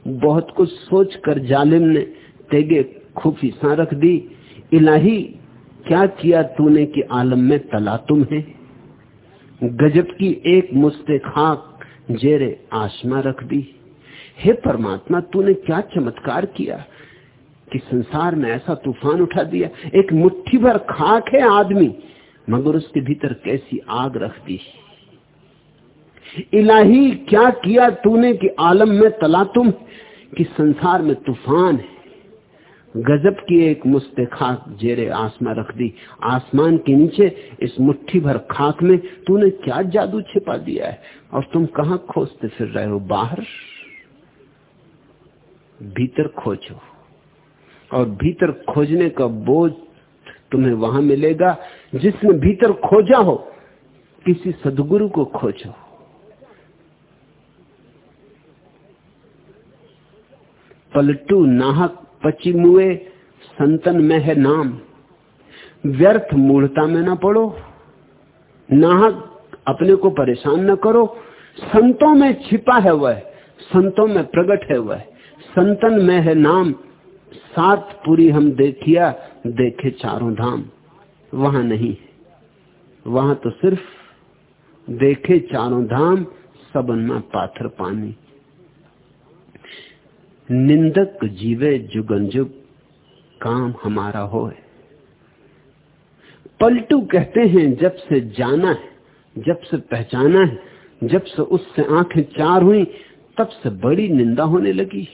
बहुत कुछ सोच कर जालिम ने तेगे खुफी सा रख दी। इलाही, क्या किया तूने कि आलम में तला तुम है? गजब की एक मुस्ते खाक जेरे आसमा रख दी। हे परमात्मा, तूने क्या चमत्कार किया कि संसार में ऐसा तूफ़ान उठा दिया? एक मुट्ठी भर खाक है आदमी, मगर उसके भीतर कैसी आग रख दी? इलाही, क्या किया तूने कि आलम में तला तुम? कि संसार में तूफ़ान है। गजब की एक मुस्ते खाक जेरे आसमा रख दी। आसमान के नीचे इस मुट्ठी भर खाक में तूने क्या जादू छिपा दिया है? और तुम कहा खोजते फिर रहे हो? बाहर? भीतर खोजो। और भीतर खोजने का बोझ तुम्हें वहाँ मिलेगा। जिसने भीतर खोजा हो, किसी सदगुरु को खोजो। पलटू नाहक पची मुए संतन में है नाम। व्यर्थ मूढ़ता में ना पड़ो। नाहक अपने को परेशान न करो। संतों में छिपा है वह, संतों में प्रकट है वह। संतन में है नाम। सात पूरी हम देखिया, देखे चारों धाम। वहाँ नहीं वहाँ तो सिर्फ़ देखे चारों धाम सबन में पाथर पानी। निंदक जीवे जुगन जुग काम हमारा हो। पलटू कहते हैं, जब से जाना है, जब से पहचाना है, जब से उससे आँखें चार हुई, तब से बड़ी निंदा होने लगी।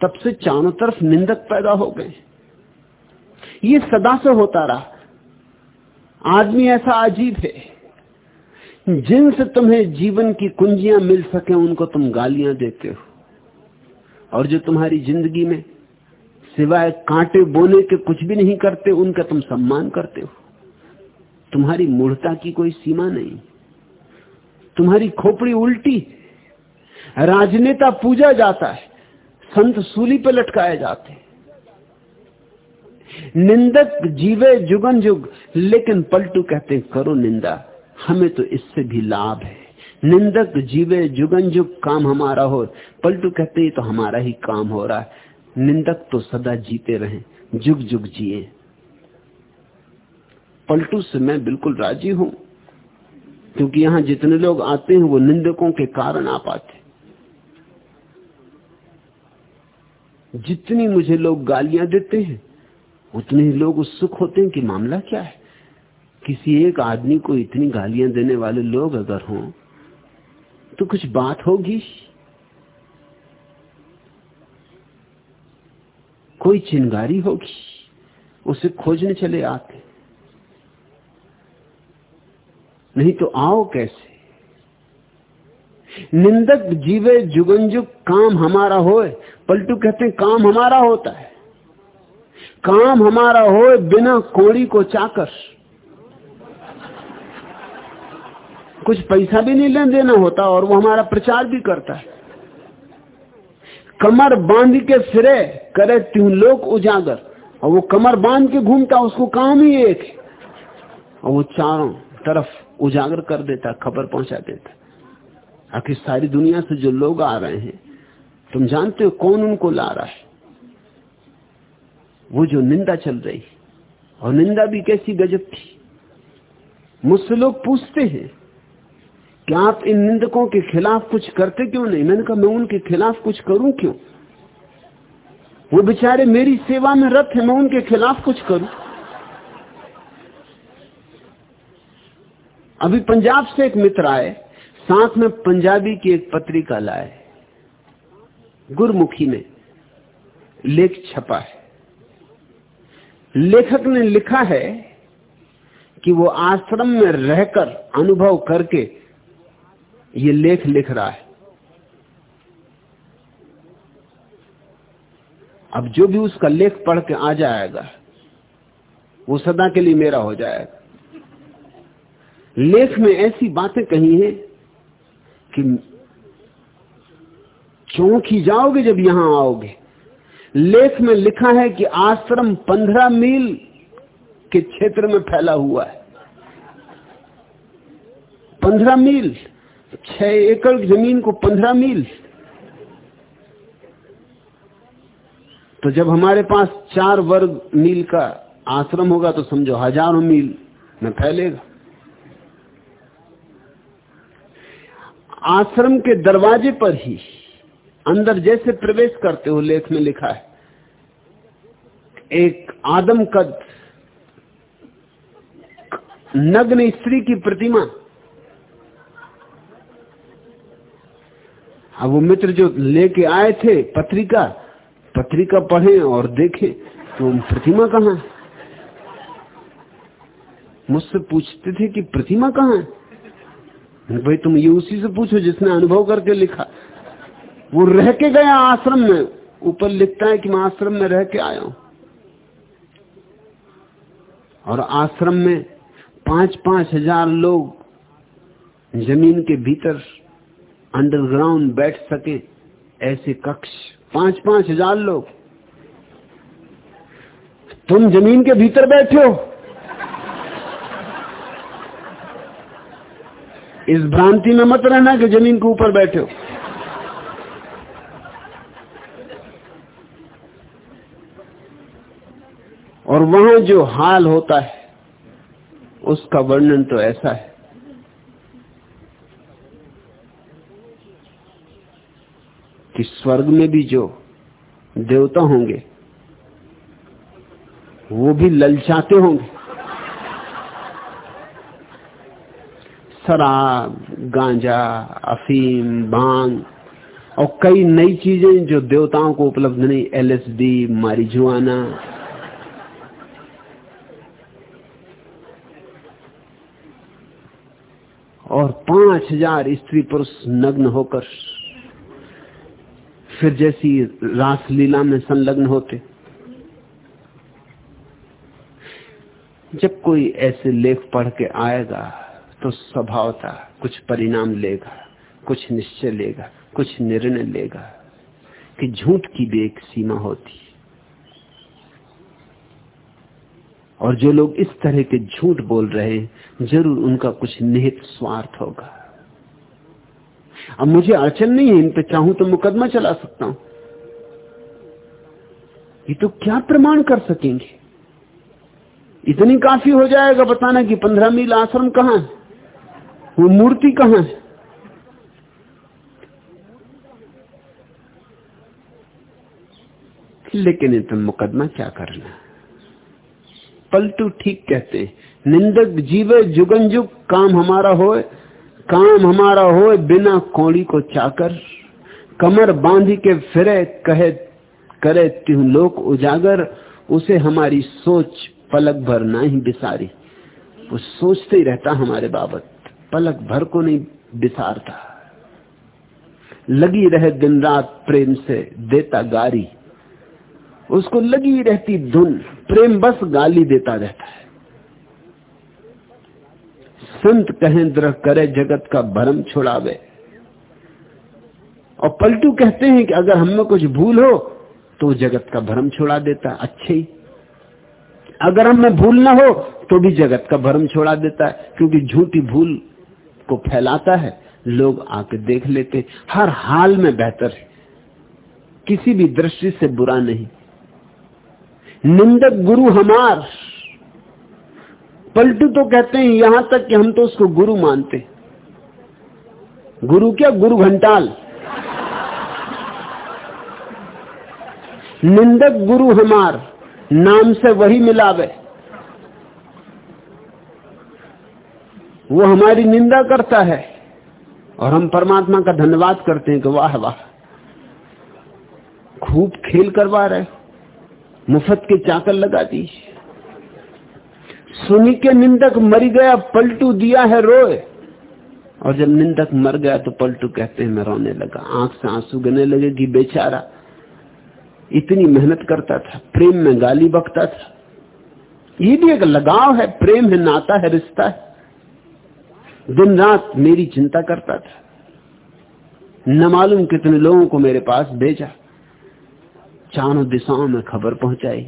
तब से चारों तरफ़ निंदक पैदा हो गए। ये सदा से होता रहा। आदमी ऐसा अजीब है। जिनसे तुम्हें जीवन की कुंजियाँ मिल सके, उनको तुम गालियाँ देते हो। और जो तुम्हारी ज़िंदगी में सिवाय कांटे बोने के कुछ भी नहीं करते, उनका तुम सम्मान करते हो। तुम्हारी मूर्ता की कोई सीमा नहीं। तुम्हारी खोपड़ी उल्टी। राजनेता पूजा जाता है, संत सूली पे लटकाए जाते निंदक जीवे जुगन जुग, लेकिन पलटू कहते करो निंदा, हमें तो इससे भी लाभ है। निंदक जीवे जुगन जुग काम हमारा हो। पलटू कहते ही तो हमारा ही काम हो रहा है। निंदक तो सदा जीते रहे, जुग जुग जिए। पलटू से मैं बिल्कुल राज़ी हूँ, क्योंकि यहाँ जितने लोग आते हैं, वो निंदकों के कारण आ पाते जितनी मुझे लोग गालियाँ देते हैं, उतने ही लोग उत्सुक होते हैं कि मामला क्या है? किसी एक आदमी को इतनी गालियाँ देने वाले लोग अगर हों तो कुछ बात होगी? कोई चिंगारी होगी? उसे खोजने चले आते। नहीं तो आओ कैसे? निंदक जीवे जुगंजुग काम हमारा होए। पलटू कहते हैं, काम हमारा होता है। काम हमारा हो बिना कोड़ी को चाकर। कुछ पैसा भी नहीं लेन देना होता और वो हमारा प्रचार भी करता है। कमर बाँध के फिरे करे त्यों लोग उजागर। और वो कमर बाँध के घूमता, उसको काम ही एक और वो चारों तरफ़ उजागर कर देता, खबर पहुँचा देता। आखिर सारी दुनिया से जो लोग आ रहे हैं, तुम जानते हो कौन उनको ला रहा है? वो जो निंदा चल रही और निंदा भी कैसी गजब थी। मुझसे लोग पूछते हैं कि आप इन निंदकों के खिलाफ कुछ करते क्यों नहीं? मैंने कहा, मैं उनके खिलाफ कुछ करूँ क्यों? वो बेचारे मेरी सेवा में रथ है, मैं उनके खिलाफ कुछ करूँ? अभी पंजाब से एक मित्र आए, साथ में पंजाबी की एक पत्रिका लाए, गुरमुखी में, लेख छपा है। लेखक ने लिखा है कि वो आश्रम में रहकर अनुभव करके ये लेख लिख रहा है। अब जो भी उसका लेख पढ़ के आ जाएगा, वो सदा के लिए मेरा हो जाएगा। लेख में ऐसी बातें कही हैं कि चौंक ही जाओगे जब यहाँ आओगे। लेख में लिखा है कि आश्रम पंद्रह मील के क्षेत्र में फैला हुआ है। पंद्रह मील छह एकड़ ज़मीन को पंद्रह मील। तो जब हमारे पास चार वर्ग मील का आश्रम होगा तो समझो हज़ारों मील में फैलेगा। आश्रम के दरवाजे पर ही अंदर जैसे प्रवेश करते हो लेख में लिखा है, एक आदम कद नग्न स्त्री की प्रतिमा अब वो मित्र जो लेके आए थे पत्रिका पत्रिका पढ़े और देखे तो प्रतिमा कहाँ मुझसे पूछते थे कि प्रतिमा कहाँ है? भाई, तुम ये उसी से पूछो जिसने अनुभव करके लिखा। वो रह के गया आश्रम में। ऊपर लिखता है कि मैं आश्रम में रह के आया हूँ। और आश्रम में पाँच पाँच हज़ार लोग ज़मीन के भीतर अंडरग्राउंड बैठ सके, ऐसे कक्ष। पाँच पाँच हज़ार लोग। तुम ज़मीन के भीतर बैठे हो। इस भ्रांति में मत रहना कि ज़मीन के ऊपर बैठे हो। और वहाँ जो हाल होता है, उसका वर्णन तो ऐसा है। कि स्वर्ग में भी जो देवता होंगे, वो भी ललचाते होंगे। शराब, गांजा, अफीम, भाँग और कई नई चीज़ें जो देवताओं को उपलब्ध नहीं एलएसडी मारिजुआना और पाँच हज़ार स्त्री पुरुष नग्न होकर फिर जैसी रासलीला में संलग्न होते। जब कोई ऐसे लेख पढ़ के आएगा तो स्वभावता कुछ परिणाम लेगा, कुछ निश्चय लेगा, कुछ निर्णय लेगा कि झूठ की भी एक सीमा होती। और जो लोग इस तरह के झूठ बोल रहे हैं, ज़रूर उनका कुछ निहित स्वार्थ होगा। अब मुझे अड़चन नहीं है, इन पे चाहूँ तो मुकदमा चला सकता हूँ। ये तो क्या प्रमाण कर सकेंगे? इतनी काफ़ी हो जाएगा बताना कि पंद्रह मील आश्रम कहाँ है? वो मूर्ति कहाँ है? लेकिन इतना मुकदमा क्या करना? पलटू ठीक कहते हैं, निंदक जीवे जुगन जुग काम हमारा होए काम हमारा हो बिना कौड़ी को चाकर, कमर बांधी के फिरे कहे, करे त्यू लोक उजागर, उसे हमारी सोच पलक भर ना ही बिसारी। वो सोचते ही रहता हमारे बाबत, पलक भर को नहीं बिसारता। लगी रहे दिन रात प्रेम से देता गारी, उसको लगी रहती धुन, प्रेम बस गाली देता रहता है। संत कहें द्रह करे, जगत का भरम छुड़ावे। और पलटू कहते हैं कि अगर हम में कुछ भूल हो तो जगत का भरम छुड़ा देता, अच्छे ही। अगर हम में भूल ना हो तो भी जगत का भरम छोड़ा देता है क्योंकि झूठी भूल को फैलाता है, लोग आके देख लेते हर हाल में बेहतर है। किसी भी दृष्टि से बुरा नहीं। निंदक गुरु हमार पलटू तो कहते हैं, यहाँ तक कि हम तो उसको गुरु मानते गुरु क्या? गुरु घंटाल। निंदक गुरु हमार, नाम से वही मिलावे। वो हमारी निंदा करता है, और हम परमात्मा का धन्यवाद करते हैं कि वाह वाह। खूब खेल करवा रहे मुफ़्त के चाकल लगा दी सुनी के निंदक मर गया, पलटू दिया है रोए। और जब निंदक मर गया तो पलटू कहते हैं, मैं रोने लगा। आँख से आँसू गने लगे कि बेचारा। इतनी मेहनत करता था, प्रेम में गाली बकता था। ये भी एक लगाव है, प्रेम है, नाता है, रिश्ता है। दिन रात मेरी चिंता करता था। न मालूम कितने लोगों को मेरे पास भेजा। चारों दिशाओं में खबर पहुंचाई।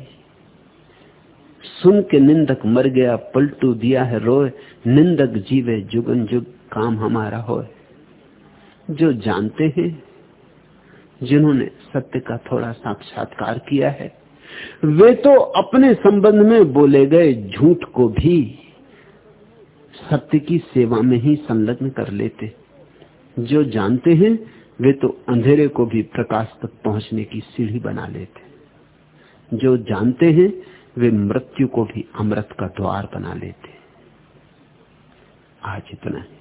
सुन के निंदक मर गया, पलटू दिया है रोए, निंदक जीवे जुगन जुग, काम हमारा होए। जो जानते हैं, जिन्होंने सत्य का थोड़ा साक्षात्कार किया है, वे तो अपने संबंध में बोले गए झूठ को भी सत्य की सेवा में ही संलग्न कर लेते। जो जानते हैं, वे तो अंधेरे को भी प्रकाश तक पहुँचने की सीढ़ी बना लेते। जो जानते हैं वे मृत्यु को भी अमृत का द्वार बना लेते आज इतना है।